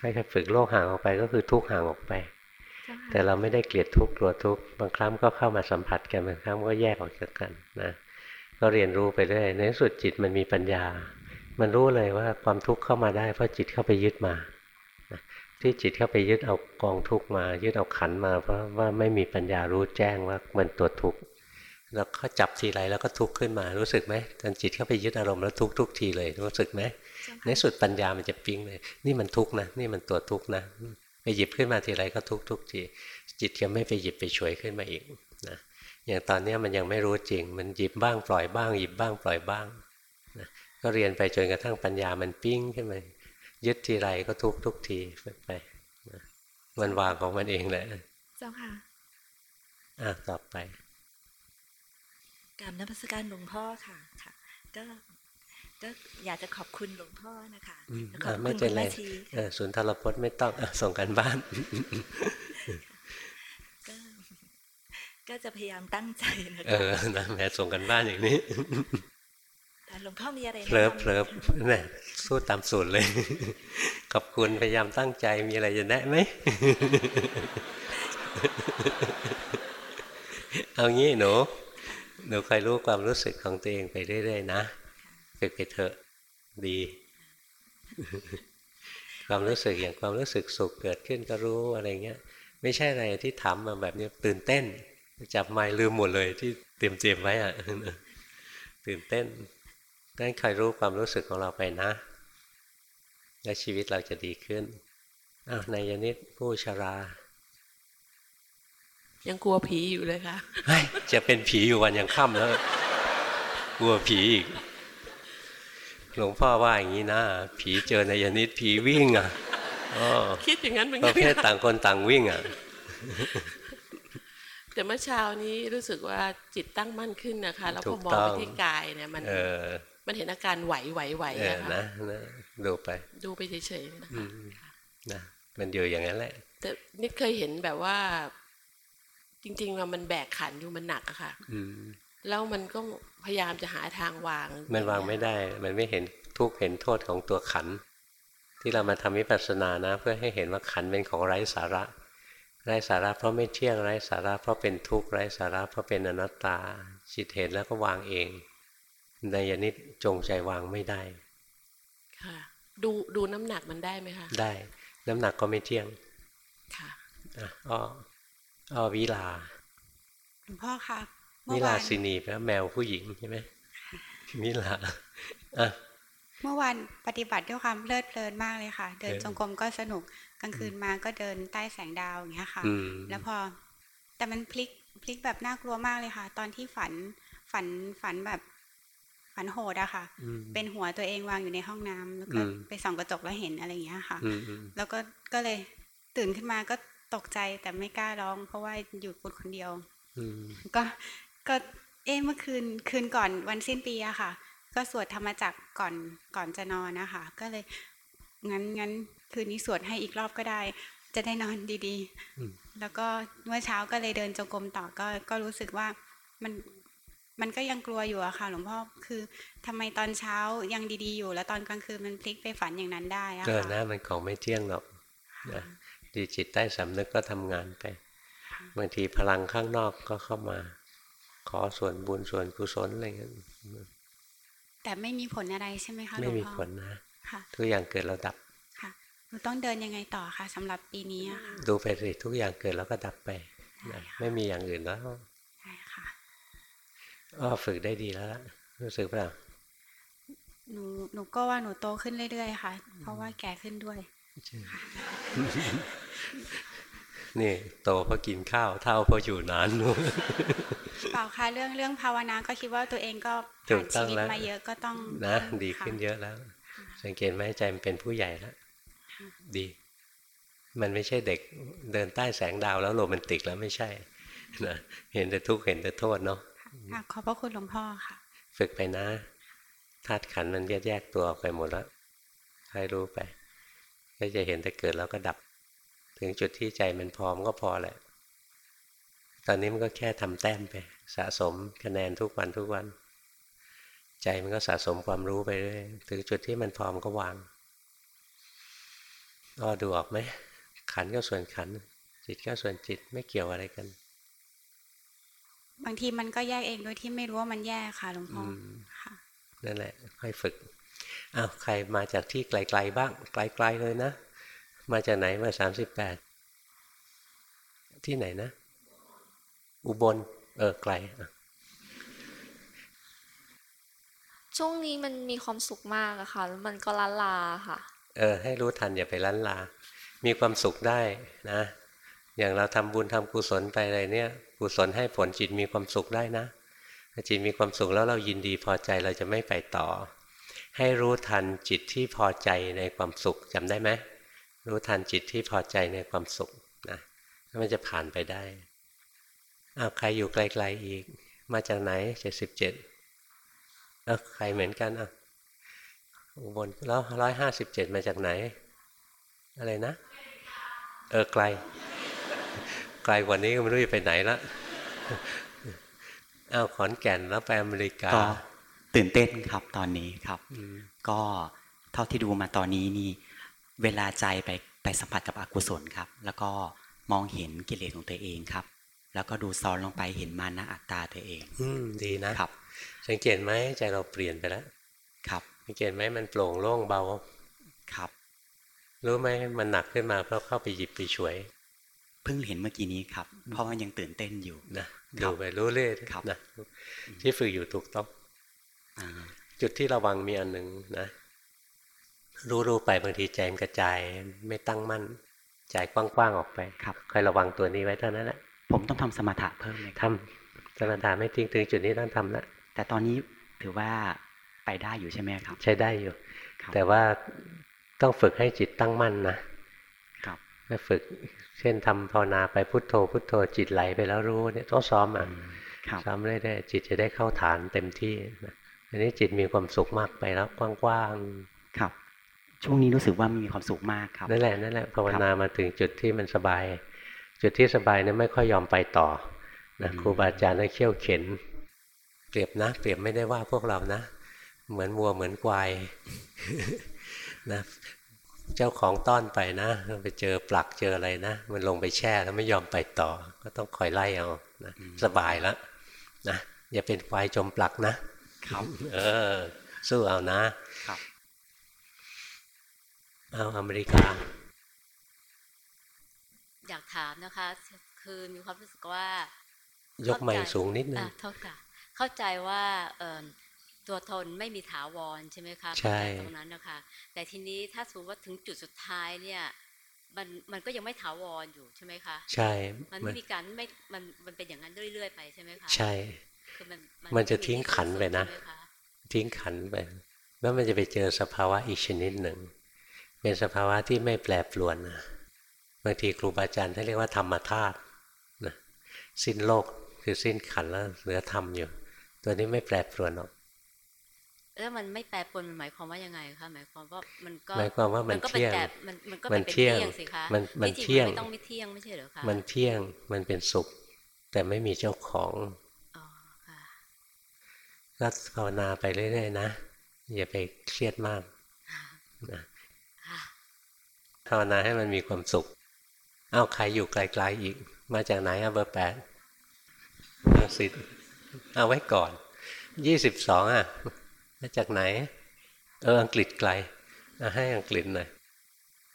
ค่อยๆฝึกโลกห่างออกไปก็คือทุกข์ห่างออกไปเจ้าค่ะแต่เราไม่ได้เกลียดทุกข์กลัวทุกข์บางครั้งก็เข้ามาสัมผัสกันบางครั้งก็แยกออกจากกันนะก็เรียนรู้ไปเรื่อยในที่สุดจิตมันมีปัญญา มันรู้เลยว่าความทุกข์เข้ามาได้เพราะจิตเข้าไปยึดมานะที่จิตเข้าไปยึดเอากองทุกข์มา ยึดเอาขันธ์มาเพราะว่าไม่มีปัญญารู้แจ้งว่ามันตัวทุกข์ แล้วเขาจับทีไรแล้วก็ทุกข์ขึ้นมารู้สึกไหมตอนจิตเข้าไปยึดอารมณ์แล้วทุกข์ทุกทีเลย รู้สึกไหมเจ้าในค่ะสุดปัญญามันจะปิ๊งเลย นี่มันทุกข์นะนี่มันตัวทุกข์นะไปหยิบขึ้นมาทีไรก็ทุกข์ทุกทีจิตจะไม่ไปหยิบไปฉวยขึ้นมาอีกนะอย่างตอนเนี้ยมันยังไม่รู้จริง มันหยิบบ้างปล่อยบ้างหยิบบ้างปล่อยบ้างนะก็เรียนไปจนกระทั่งปัญญามันปิ๊งขึ้นมายึดทีไรก็ทุกข์ทุกทีฝึกไปนะมันวางของมันเองแหละเจ้าค่ะอะต่อไป กรารนพัสการหลวงพ่อค่ะค่ะ ก็ก็อยากจะขอบคุณหลวงพ่อนะคะอืมแล้วขออะบไม่คุณเป็นคุณไรแม่ชีเออศูนย์ทรพจน์ไม่ต้องอะส่งกันบ้าน ก็ก็จะพยายามตั้งใจนะเอคะอนะแหม่ส่งกันบ้านอย่างนี้แต่หลวงพ่อมีอะไรเผลอแนะนำเผลอเนี่ยสู้ตามสูตรเลย ขอบคุณพยายามตั้งใจมีอะไรจะแนะไหมเอางี้หนู หนูคอยรู้ความรู้สึกของตัวเองไปเรื่อยๆนะฝึกไปเถอะดี ความรู้สึกอย่างความรู้สึกสุขเกิดขึ้นก็รู้อะไรเงี้ย ไม่ใช่อะไรที่ถามมาแบบนี้ตื่นเต้น จับไม้ลืมหมดเลยที่เตรียมเตรียมไว้อะตื่นเต้นนั่นคอยรู้ความรู้สึกของเราไปนะ และชีวิตเราจะดีขึ้นอ้าวนายนิดผู้ชรา ยังกลัวผีอยู่เลยค่ะเฮ้ยจะเป็นผีอยู่วันยังค่ำแล้ว กลัวผีอีกหลวงพ่อว่าอย่างนี้นะ ผีเจอนายนิดผีวิ่งอะอ๋อคิดอย่างนั้นเหมือนปกัระเภทนค่ะต่างคนต่างวิ่งอะแต่เมื่อเช้านี้รู้สึกว่าจิตตั้งมั่นขึ้นนะคะ แล้วถูพอกมองต้ไปองที่กายเนี่ยมันเออมันเห็นอาการไหวไหวไหวเอออะค่ะนะนะดูไป ดูไปเฉยๆนะอืคะมนะมันอยู่อย่างนั้นแหละ แต่นิดเคยเห็นแบบว่า จริงๆว่ามันแบกขันอยู่มันหนักอะค่ะอืมแล้วมันก็พยายามจะหาทางวาง มันวางไม่ได้ มันไม่เห็นทุกข์เห็นโทษของตัวขัน ที่เรามาทำวิปัสสนานะ เพื่อให้เห็นว่าขันเป็นของไร้สาระ ไร้สาระเพราะไม่เที่ยงไร้สาระเพราะเป็นทุกข์ไร้สาระเพราะเป็นอนัตตาจิตเห็นแล้วก็วางเองในยนิดจงใจวางไม่ได้ ค่ะ ดูดูน้ำหนักมันได้ไหมคะได้ น้ำหนักก็ไม่เที่ยง ค่ะอะอ้ ออ้อวิลาหลวงพ่อคะเมื่วิอลาวานสินีแปลว่าแมวผู้หญิงใช่ไหมวิลาอะเมื่อวานปฏิบัติด้วยความเพลิดเพลินมากเลยค่ะ เดินเออจงกรมก็สนุกกลางคืนมาก็เดินใต้แสงดาวอย่างเงี้ยค่ะอืมแล้วพอ แต่มันพลิกพลิกแบบน่ากลัวมากเลยค่ะ ตอนที่ฝันฝันฝันแบบฝันโหดอะค่ะอืมเป็นหัวตัวเองวางอยู่ในห้องน้ำแล้วก็อืมไปส่องกระจกแล้วเห็นอะไรอย่างเงี้ยค่ะอืมอืมแล้วก็ก็เลยตื่นขึ้นมาก็ ตกใจแต่ไม่กล้าร้อง เพราะว่าอยู่กุดคนเดียวอืมก็ก็เอ๊ะเมื่อคืนคืนก่อนวันสิ้นปีอะค่ะ ก็สวดธรรมจักรก่อนก่อนจะนอนนะคะ ก็เลยงั้นงั้นคืนนี้สวดให้อีกรอบก็ได้ จะได้นอนดีอืมๆแล้วก็เมื่อเช้าก็เลยเดินจงกรมต่อก็ก็รู้สึกว่ามันมันก็ยังกลัวอยู่อะค่ะ หลวงพ่อคือทำไมตอนเช้ายังดีๆอยู่ แล้วตอนกลางคืนมันพลิกไปฝันอย่างนั้นได้อะเกินค่ะนะมันของไม่เที่ยงหรอกนะ ดีจิตใต้สำนึกก็ทำงานไปบางทีพลังข้างนอกก็เข้ามา ขอส่วนบุญส่วนกุศลอะไรเงี้ยแต่ไม่มีผลอะไรใช่ไหมคะหลไม่วงมีพ่อผลนะค่ะทุกอย่างเกิดแล้วดับค่ะหนูต้องเดินยังไงต่อคะสำหรับปีนี้อะค่ะดูไปสิทุกอย่างเกิดแล้วก็ดับไปได้นะค่ะไม่มีอย่างอื่นแล้วได้ค่ะก็ฝึกได้ดีแล้วล่ะรู้สึกเปล่าหนูหนูก็ว่าหนูโตขึ้นเรื่อยๆค่ะ เพราะว่าแก่ขึ้นด้วย นี่โตเพราะกินข้าวเท่าเพราะอยู่นานนู้นเปล่าค่ะเรื่องเรื่องภาวนาก็คิดว่าตัวเองก็ถูผ่ากนต้ชีองวิตแล้วมาเยอะก็ต้องนะต้องดีขึ้นค่ะเยอะแล้ว สังเกตไหมใจมันเป็นผู้ใหญ่แล้วดี มันไม่ใช่เด็กเดินใต้แสงดาวแล้วโรแมนติกแล้วไม่ใช่นะเห็นแต่ทุกข์เห็นแต่โทษเนาะค่ะขอบพระคุณหลวงพ่อค่ะ ฝึกไปนะธาตุขันธ์มันแยกแยกตัวออกไปหมดแล้วให้รู้ไป ก็จะเห็นแต่เกิดแล้วก็ดับ ถึงจุดที่ใจมันพร้อมก็พอแหละ ตอนนี้มันก็แค่ทำแต้มไป สะสมคะแนนทุกวันทุกวัน ใจมันก็สะสมความรู้ไปเรื่อยถึงจุดที่มันพร้อมก็วางก็ดูออกไหมขันก็ส่วนขัน จิตก็ส่วนจิตไม่เกี่ยวอะไรกัน บางทีมันก็แยกเองโดยที่ไม่รู้ว่ามันแยกค่ะหลวงพ่ออมค่ะนั่นแหละค่อยฝึกอ้าวใครมาจากที่ไกล ๆ บ้าง ไกล ๆ เลยนะ มาจากไหนมาสามสิบแปดที่ไหนนะ อุบล เออไกลอะช่วงนี้มันมีความสุขมากอะค่ะ แล้วมันก็ล้าลาค่ะ เออ ให้รู้ทันอย่าไปลั้นลา มีความสุขได้นะ อย่างเราทำบุญทำกุศลไปอะไรเนี่ย กุศลให้ผลจิตมีความสุขได้นะถ้าจิตมีความสุขแล้วเรายินดีพอใจเราจะไม่ไปต่อ ให้รู้ทันจิตที่พอใจในความสุขจำได้ไหม รู้ทันจิตที่พอใจในความสุขนะแล้วมันจะผ่านไปได้อ้าวใครอยู่ไกลๆอีก มาจากไหนเจ็ดสิบเจ็ดแล้วใครเหมือนกันอะอุบลแล้วร้อยห้าสิบเจ็ดมาจากไหน อะไรนะ เออไกล ไกลกว่านี้ก็ไม่รู้จะไปไหนละอ้าวขอนแก่นแล้วไปอเมริกาก็ตื่นเต้นครับตอนนี้ครับอืมก็เท่าที่ดูมาตอนนี้นี่ เวลาใจไปไปสัมผัสกับอกุศลครับ แล้วก็มองเห็นกิเลสของตัวเองครับ แล้วก็ดูซ้อนลงไปเห็นมานะอัตตาตัวเอง อืมดีนะครับ สังเกตไหมใจเราเปลี่ยนไปแล้วครับสังเกตไหมมันโปร่งโล่งเบาครับ รู้ไหมมันหนักขึ้นมาเพราะเข้าไปหยิบไปฉวย เพิ่งเห็นเมื่อกี้นี้ครับ เพราะว่ายังตื่นเต้นอยู่นะครับดูไปรู้เรื่อยครับนะที่ฝึกอยู่ถูกต้องอ่าจุดที่ระวังมีอันหนึ่งนะ รู้รู้ไปบางทีใจมันกระจายไม่ตั้งมั่นใจกว้างๆออกไปครับคอยระวังตัวนี้ไว้เท่านั้นแหละผมต้องทำสมถะเพิ่มไหมครับทำสมถะไม่ทิ้งถึงจุดนี้ต้องทำละแต่ตอนนี้ถือว่าไปได้อยู่ใช่ไหมครับ ใช้ได้อยู่ครับแต่ว่าต้องฝึกให้จิตตั้งมั่นนะครับถ้าฝึก เช่นทำภาวนาไปพุทโธ พุทโธจิตไหลไปแล้วรู้เนี่ยต้องซ้อมอะอืมครับซ้อมเรื่อยๆจิตจะได้เข้าฐานเต็มที่นะอันนี้จิตมีความสุขมากไปแล้วกว้างครับ ช่วงนี้รู้สึกว่ามีความสุขมากครับๆนั่นแหละนั่นแหละภาวนามาถึงจุดที่มันสบาย จุดที่สบายเนี่ยไม่ค่อยยอมไปต่อนะอืมครูบาอาจารย์ได้เขี่ยวเข็น เปรียบนะ เปรียบไม่ได้ว่าพวกเรานะ เหมือนวัวเหมือนควายนะเจ้าของต้อนไปนะไปเจอปลักเจออะไรนะ มันลงไปแช่แล้วไม่ยอมไปต่อ ก็ต้องคอยไล่เอานะสบายแล้วนะอย่าเป็นควายจมปลักนะครับ เออ สู้เอานะครับ เอาอเมริกา อยากถามนะคะ คือมีความรู้สึกว่า ยกไม้สูงนิดนึงอะเท่ากับเข้าใจว่าเอ่อตัวตนไม่มีถาวรใช่ไหมคะใช่เข้าจตรงนั้นนะคะ แต่ทีนี้ถ้าสมมติว่าถึงจุดสุดท้ายเนี่ยมันมันก็ยังไม่ถาวรอยู่ใช่ไหมคะ ใช่ มันมัไม่นมีการไม่มันมันเป็นอย่างนั้นเรื่อยๆไปใช่ไหมคะใช่คือมันมันจะไทิ้งขันไปนะใช่หมคทิ้งขันไป แล้วมันจะไปเจอสภาวะอีกชนิดหนึ่ง เป็นสภาวะที่ไม่แปรปรวนนะบางทีครูบาอาจารย์ท่านเรียกว่าธรรมธาตุนะสิ้นโลกคือสิ้นขันแล้วเหลือธรรมอยู่ ตัวนี้ไม่แปรปรวนหรอกแล้วมันไม่แปรปรวนมันหมายความว่ายังไงคะหมายความว่ามันก็หมายความว่ามันก็เป็นเที่ยงแต่มันมันก็มัเป็นนเที่เที่ยยงงสิคะมันมันที่จริเที่ยงไม่ต้องไม่เที่ยงไม่ใช่เหรอคะมันเที่ยงมันเป็นสุข แต่ไม่มีเจ้าของอ๋อค่ะก็ภาวนาไปเรื่อยๆนะอย่าไปเครียดมากนะค่ะ ภาวนาให้มันมีความสุข เอ้าใครอยู่ไกลๆอีก มาจากไหนอะเบอร์แปดเอาสิเอาไว้ก่อน ยี่สิบสองอะ มาจากไหน เอออังกฤษไกลเอาให้อังกฤษหน่อย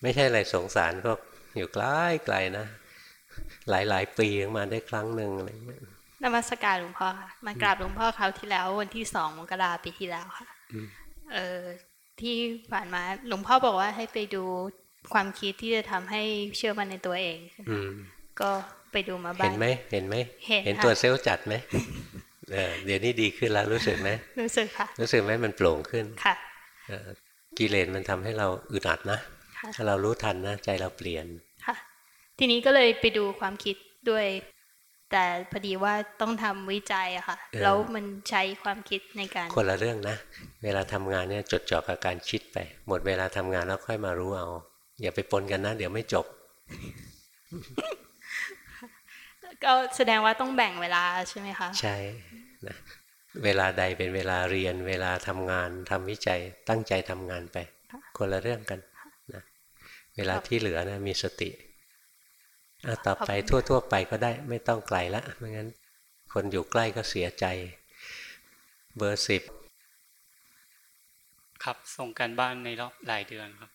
ไม่ใช่อะไรสงสารพวกอยู่ไกลไกลๆนะ หลายๆปีมาได้ครั้งหนึ่งอะไรเงี้ยนมัสการหลวงพ่อค่ะมากราบหลวงพ่อคราวที่แล้ว วันที่สองมกราปีที่แล้วค่ะอืมเออที่ผ่านมาหลวงพ่อบอกว่าให้ไปดู ความคิดที่จะทำให้เชื่อมั่นในตัวเองอืมก็ไปดูมาบ้างเห็นไหมเห็นไหมเห็นเห็นค่ะตัวเซลล์จัดไหมเออเดี๋ยวนี้ดีขึ้นแล้วรู้สึกไหมรู้สึกค่ะ รู้สึกไหมมันโปร่งขึ้นค่ะเออกิเลสมันทำให้เราอึดอัดนะค่ะถ้าเรารู้ทันนะใจเราเปลี่ยนค่ะ ทีนี้ก็เลยไปดูความคิดด้วย แต่พอดีว่าต้องทำวิจัยอะค่ะเออแล้วมันใช้ความคิดในการ คนละเรื่องนะ เวลาทำงานเนี่ยจดจ่อกับการคิดไป หมดเวลาทำงานแล้วค่อยมารู้เอา อย่าไปปนกันนะ เดี๋ยวไม่จบ ก็แสดงว่าต้องแบ่งเวลาใช่ไหมคะ ใช่นะเวลาใดเป็นเวลาเรียน เวลาทำงานทำวิจัยตั้งใจทำงานไป คนละเรื่องกันนะเวลาที่เหลือนะมีสติอะต่อไปทั่ว ๆ ไปก็ได้ไม่ต้องไกลละไม่งั้น คนอยู่ใกล้ก็เสียใจ เบอร์สิบครับส่งการบ้านในรอบหลายเดือนครับ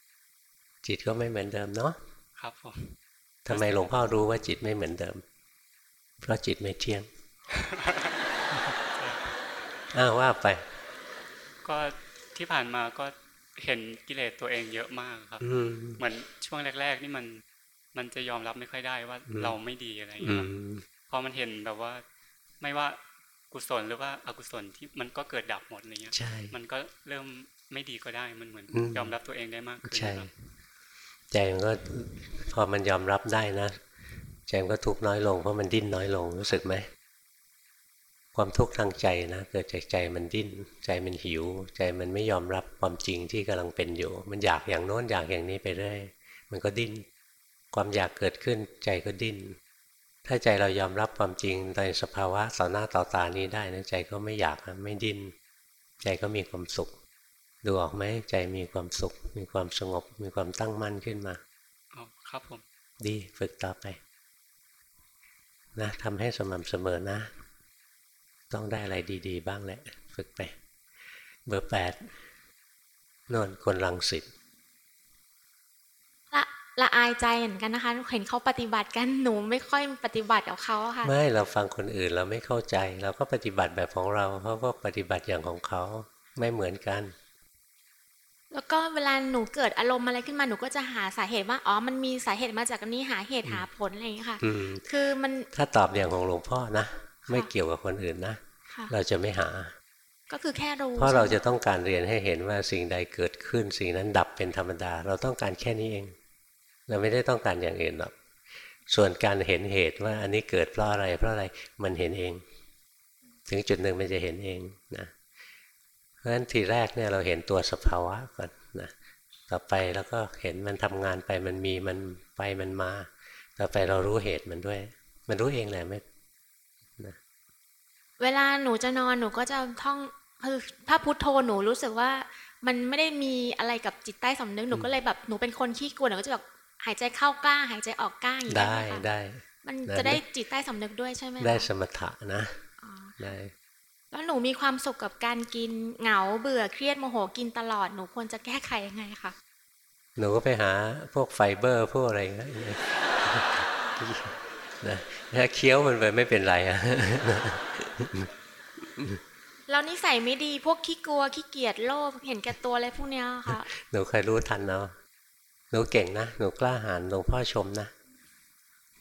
จิตก็ไม่เหมือนเดิมเนาะครับผมทำไมหลวงพ่อรู้ว่าจิตไม่เหมือนเดิม เพราะจิตไม่เที่ยงอ้าวว่าไป ก็ที่ผ่านมาก็เห็นกิเลสตัวเองเยอะมากครับอืมเหมือนช่วงแรก ๆ นี่มันมันจะยอมรับไม่ค่อยได้ว่าอืมเราไม่ดีอะไรอย่างอืเงี้ยครับมพอมันเห็นแบบว่าไม่ว่ากุศลหรือว่าอกุศลที่มันก็เกิดดับหมดอะไรเงี้ยใช่มันก็เริ่มไม่ดีก็ได้มันเหมือนอืมยอมรับตัวเองได้มากขึ้นใช่ครับ ใจมันก็พอมันยอมรับได้นะใจมันก็ทุกข์น้อยลงเพราะมันดิ้นน้อยลงรู้สึกไหมความทุกข์ทางใจนะเกิดจากใจมันดิ้น ใจมันหิว ใจมันไม่ยอมรับความจริงที่กำลังเป็นอยู่ มันอยากอย่างโน้นอยากอย่างนี้ไปเรื่อยมันก็ดิ้น ความอยากเกิดขึ้นใจก็ดิ้น ถ้าใจเรายอมรับความจริงในสภาวะต่อหน้าต่อตานี้ได้นะใจก็ไม่อยากไม่ดิ้น ใจก็มีความสุข ดูออกไหมใจมีความสุข มีความสงบ มีความตั้งมั่นขึ้นมาอ๋อครับผม ดีฝึกต่อไป นะทำให้สม่ำเสมอนะ ต้องได้อะไรดี ๆ บ้างแหละ ฝึกไป เบอร์แปดโน่นคนรังสิตละละอายใจเหมือนกันนะคะเห็นเขาปฏิบัติกันหนูไม่ค่อยปฏิบัติกับเขาอะค่ะ ไม่เราฟังคนอื่นเราไม่เข้าใจ เราก็ปฏิบัติแบบของเราเขาก็ปฏิบัติอย่างของเขาไม่เหมือนกัน แล้วก็เวลาหนูเกิดอารมณ์อะไรขึ้นมาหนูก็จะหาสาเหตุว่าอ๋อมันมีสาเหตุมาจากอันนี้หาเหตุหาผลอะไรอย่างเงี้ยค่ะอืมคือมันถ้าตอบอย่างของหลวงพ่อนะไม่เกี่ยวกับคนอื่นนะค่ะเราจะไม่หา ก็คือแค่รู้เพราะเราใช่ไหมจะต้องการเรียนให้เห็นว่าสิ่งใดเกิดขึ้น สิ่งนั้นดับเป็นธรรมดา เราต้องการแค่นี้เอง เราไม่ได้ต้องการอย่างอื่นหรอกส่วนการเห็นเหตุว่าอันนี้เกิดเพราะอะไรเพราะอะไรมันเห็นเอง ถึงจุดหนึ่งมันจะเห็นเองนะเพ ราะฉะนั้นทีแรกเนี่ยเราเห็นตัวสภาวะก่อนนะต่อไปแล้วก็เห็นมันทำงานไปมันมีมันไปมันมา ต่อไปเรารู้เหตุมันด้วย มันรู้เองแหละไม่เวลาหนูจะนอนหนูก็จะท่องคือถ้าพุทโธหนูรู้สึกว่า มันไม่ได้มีอะไรกับจิตใต้สำนึกหนูก็เลยแบบหนูเป็นคนขี้กลัวหนูก็จะแบบหายใจเข้ากล้า หายใจออกกล้าอย่างนี้ได้หมคะได้ มันได้จะได้จิตใต้สำนึกด้วยใช่ไหมคะได้สมถะนะอ๋อได้ แล้วหนูมีความสุขกับการกินเหงาเบื่อเครียดโมโหกินตลอดหนูควรจะแก้ไขยังไงคะหนูก็ไปหาพวกไฟเบอร์พวกอะไรเงี้ยนะถ้าเคี้ยวมันไปไม่เป็นไรอะแล้วนิสัยไม่ดีพวกขี้กลัวขี้เกียจโลภเห็นแก่ตัวอะไรพวกเนี้ยค่ะ หนูเคยรู้ทันเนาะหนูเก่งนะหนูกล้าหาญหลวงพ่อชมนะ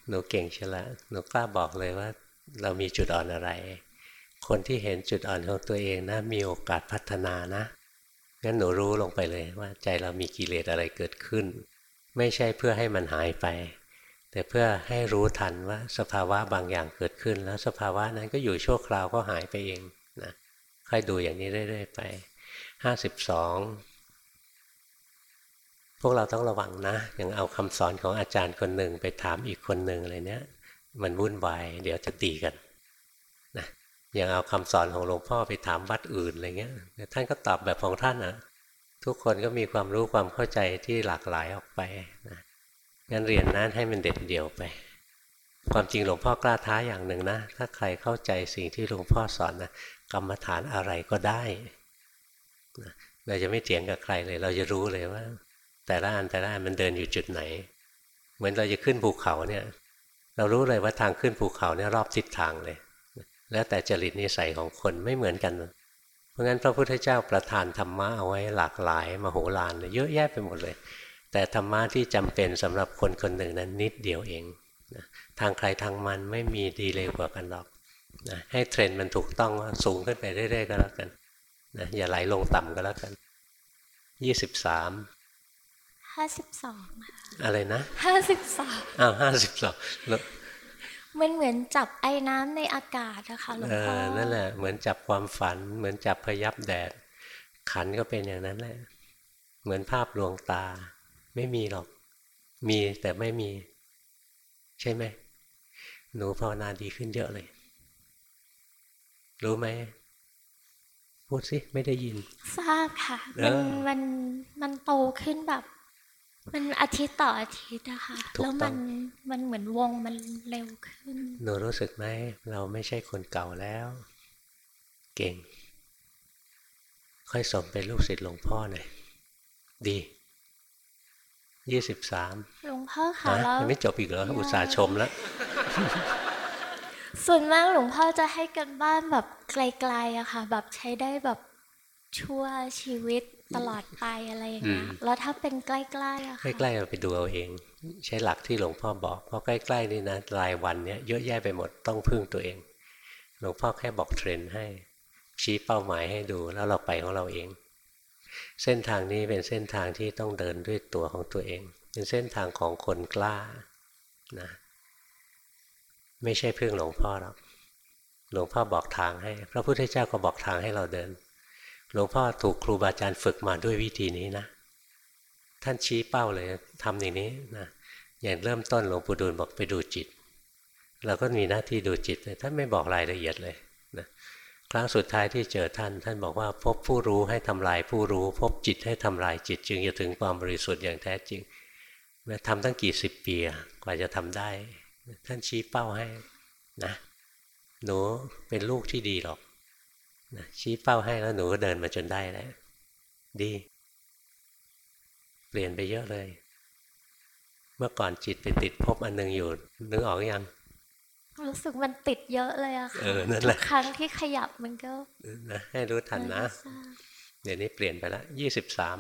หนูเก่งใช่ละหนูกล้าบอกเลยว่า เรามีจุดอ่อนอะไร คนที่เห็นจุดอ่อนของตัวเองนะ มีโอกาสพัฒนานะงั้นหนูรู้ลงไปเลยว่าใจเรามีกิเลสอะไรเกิดขึ้น ไม่ใช่เพื่อให้มันหายไป แต่เพื่อให้รู้ทันว่าสภาวะบางอย่างเกิดขึ้น แล้วสภาวะนั้นก็อยู่ชั่วคราวก็หายไปเองนะค่อยดูอย่างนี้เรื่อยๆไปห้าสิบสองพวกเราต้องระวังนะอย่างเอาคำสอนของอาจารย์คนหนึ่งไปถามอีกคนหนึ่งอะไรเนี้ย มันวุ่นวายเดี๋ยวจะตีกัน อย่างเอาคำสอนของหลวงพ่อไปถามวัดอื่นอะไรเงี้ยท่านก็ตอบแบบของท่านนะทุกคนก็มีความรู้ความเข้าใจที่หลากหลายออกไปนะงั้นเรียนนั้นให้มันเด็ดเดี่ยวไป ความจริงหลวงพ่อกล้าท้าอย่างหนึ่งนะ ถ้าใครเข้าใจสิ่งที่หลวงพ่อสอนนะกรรมฐานอะไรก็ได้นะเราจะไม่เถียงกับใครเลย เราจะรู้เลยว่า แต่ละอันแต่ละอันมันเดินอยู่จุดไหน เหมือนเราจะขึ้นภูเขาเนี่ย เรารู้เลยว่าทางขึ้นภูเขาเนี่ยรอบทิศทางเลย แล้วแต่จริตนิสัยของคนไม่เหมือนกัน เพราะงั้นพระพุทธเจ้าประทานธรรมะเอาไว้หลากหลายมโหฬารเยอะแยะไปหมดเลย แต่ธรรมะที่จำเป็นสำหรับคนคนหนึ่งนั้นนิดเดียวเองนะทางใครทางมันไม่มีดีเลยกว่ากันหรอกนะให้เทรนด์มันถูกต้องสูงขึ้นไปเรื่อยๆก็แล้วกันนะอย่าไหลลงต่ำก็แล้วกันยี่สิบสามห้าสิบสองค่ะอะไรนะห้าสิบสองอ้าวห้าสิบสองแล้ว มันเหมือนจับไอ้น้ำในอากาศนะคะหลวงเอพ่ออนั่นแหละเหมือนจับความฝัน เหมือนจับพยับแดด ขันก็เป็นอย่างนั้นแหละ เหมือนภาพลวงตา ไม่มีหรอก มีแต่ไม่มี ใช่ไหมหนูภาวนาดีขึ้นเยอะเลย รู้ไหมพูดสิไม่ได้ยิน ทราบค่ะเอมันอมันมันโตขึ้นแบบ มันอาทิตย์ต่ออาทิตย์นะคะถูกแล้วต้มัองนมันเหมือนวงมันเร็วขึ้น หนูรู้สึกไหม เราไม่ใช่คนเก่าแล้ว เก่ง ค่อยสมเป็นลูกศิษย์หลวงพ่อหน่อย ดียี่สิบสามหลวงพ่อค่ะนะแล้วยังไม่จบอีกเหรออุตส่าห์ชมแล้ว ส่วนมากหลวงพ่อจะให้กันบ้านแบบไกลๆอะค่ะ แบบใช้ได้แบบชั่วชีวิต ตลอดไปอะไรอย่างเงี้ยอืมแล้วถ้าเป็นใกล้ๆอะใกค่ะล้ๆเราไปดูเอาเอง ใช้หลักที่หลวงพ่อบอกเพราะใกล้ๆนี่นะรายวันเนี่ยเยอะแยะไปหมดต้องพึ่งตัวเอง หลวงพ่อแค่บอกเทรนด์ให้ ชี้เป้าหมายให้ดูแล้วเราไปของเราเอง เส้นทางนี้เป็นเส้นทางที่ต้องเดินด้วยตัวของตัวเอง เป็นเส้นทางของคนกล้านะไม่ใช่พึ่งหลวงพ่อหรอกหลวงพ่อบอกทางให้ พระพุทธเจ้าก็บอกทางให้เราเดิน หลวงพ่อถูกครูบาอาจารย์ฝึกมาด้วยวิธีนี้นะ ท่านชี้เป้าเลยทำอย่างนี้นะอย่างเริ่มต้นหลวงปู่ดูลบอกไปดูจิต เราก็มีหน้าที่ดูจิตเลยท่านไม่บอกรายละเอียดเลยนะครั้งสุดท้ายที่เจอท่าน ท่านบอกว่าพบผู้รู้ให้ทำลายผู้รู้ พบจิตให้ทำลายจิต จึงจะถึงความบริสุทธิ์อย่างแท้จริงมาทำตั้งกี่สิบปีกว่าจะทำได้ ท่านชี้เป้าให้นะหนูเป็นลูกที่ดีหรอก ชี้เป้าให้แล้วหนูก็เดินมาจนได้แล้วดี เปลี่ยนไปเยอะเลย เมื่อก่อนจิตไปติดพบอันหนึงอยู่นึกออกยังรู้สึกมันติดเยอะเลยอะค่ะเออนั่นแหละทุกครั้งที่ขยับมันก็นะให้รู้ทันนะไม่ทราบเดี๋ยวนี้เปลี่ยนไปละยี่สิบสาม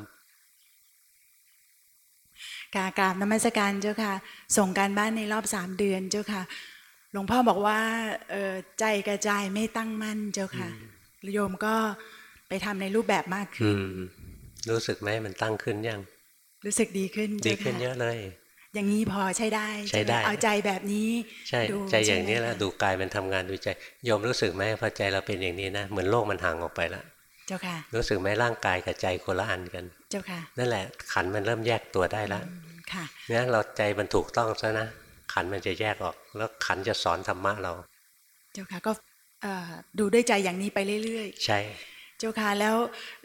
กรากราบนมัสการเจ้าค่ะ ส่งการบ้านในรอบสามเดือนเจ้าค่ะ หลวงพ่อบอกว่าเอ่อใจกระจายไม่ตั้งมั่นเจ้าค่ะ โยมก็ไปทำในรูปแบบมากขึ้อืนมรู้สึกไหมมันตั้งขึ้นยัง รู้สึกดีขึ้นดีเจ้าขึ้นค่ะเยอะเลย อย่างนี้พอใช้ได้ใช้ได้หมเอาใจแบบนี้ ใช่ดูใจอย่างนี้ใช่ไหมแหละคะดูกายมันทำงานดูใจโยมรู้สึกไหมพอใจเราเป็นอย่างนี้นะเหมือนโลกมันห่างออกไปละเจ้าค่ะ รู้สึกไหมร่างกายกับใจคนละอันกัน เจ้าค่ะ นั่นแหละขันมันเริ่มแยกตัวได้แล้วค่ะเนี่ยเราใจมันถูกต้องซะนะขันมันจะแยกออก แล้วขันจะสอนธรรมะเรา เจ้าค่ะก็เอ่อ ดูด้วยใจอย่างนี้ไปเรื่อยใช่ๆเจ้าค่ะแล้ว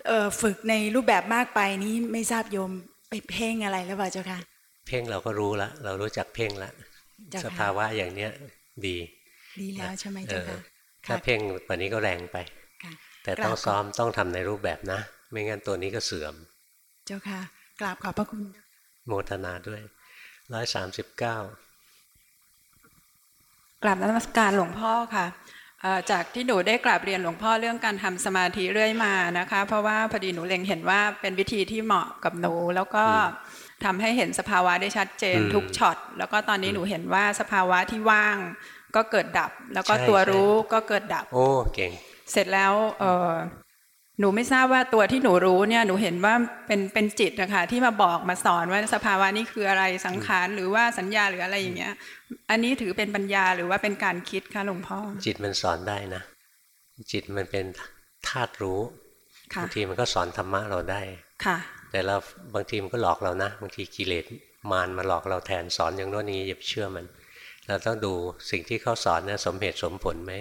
เอ่อฝึกในรูปแบบมากไปนี้ไม่ทราบโยมไปเพ่งอะไรแล้วเปล่าเจ้าค่ะเพ่งเราก็รู้ละเรารู้จักเพ่งละเจ้าค่ะสภาวะอย่างเนี้ยดี ดีแล้วใช่ไหมเอเจ้าอค่ะถ้าเพ่งวันนี้ก็แรงไปค่ะแต่กราบต้องซ้อมต้องทำในรูปแบบนะ ไม่งั้นตัวนี้ก็เสื่อม เจ้าค่ะกราบขอบพระคุณ โมทนาด้วยร้อยสามสิบเก้ากราบนมัสการหลวงพ่อค่ะเอ่อ จากที่หนูได้กราบเรียนหลวงพ่อเรื่องการทำสมาธิเรื่อยมานะคะ เพราะว่าพอดีหนูเล็งเห็นว่าเป็นวิธีที่เหมาะกับหนู แล้วก็ทำให้เห็นสภาวะได้ชัดเจนอืมทุกช็อตแล้วก็ตอนนี้หนูเห็นว่าสภาวะที่ว่างก็เกิดดับ แล้วก็ใช่ตัวใช่รู้ก็เกิดดับ โอ้เก่ง เสร็จแล้วเออ หนูไม่ทราบว่าตัวที่หนูรู้เนี่ยหนูเห็นว่าเป็นเป็นจิตนะคะที่มาบอกมาสอนว่าสภาวะนี้คืออะไรสังขารหรือว่าสัญญาหรืออะไรอย่างเงี้ย อันนี้ถือเป็นปัญญาหรือว่าเป็นการคิดคะหลวงพ่อจิตมันสอนได้นะ จิตมันเป็นธาตุรู้ค่ะบางทีมันก็สอนธรรมะเราได้ค่ะ แต่เราบางทีมันก็หลอกเรานะบางทีกิเลสมารมาหลอกเราแทนสอนอย่างโน้นอย่างนี้อย่าไปเชื่อมัน เราต้องดูสิ่งที่เขาสอนนะสมเหตุสมผลไหม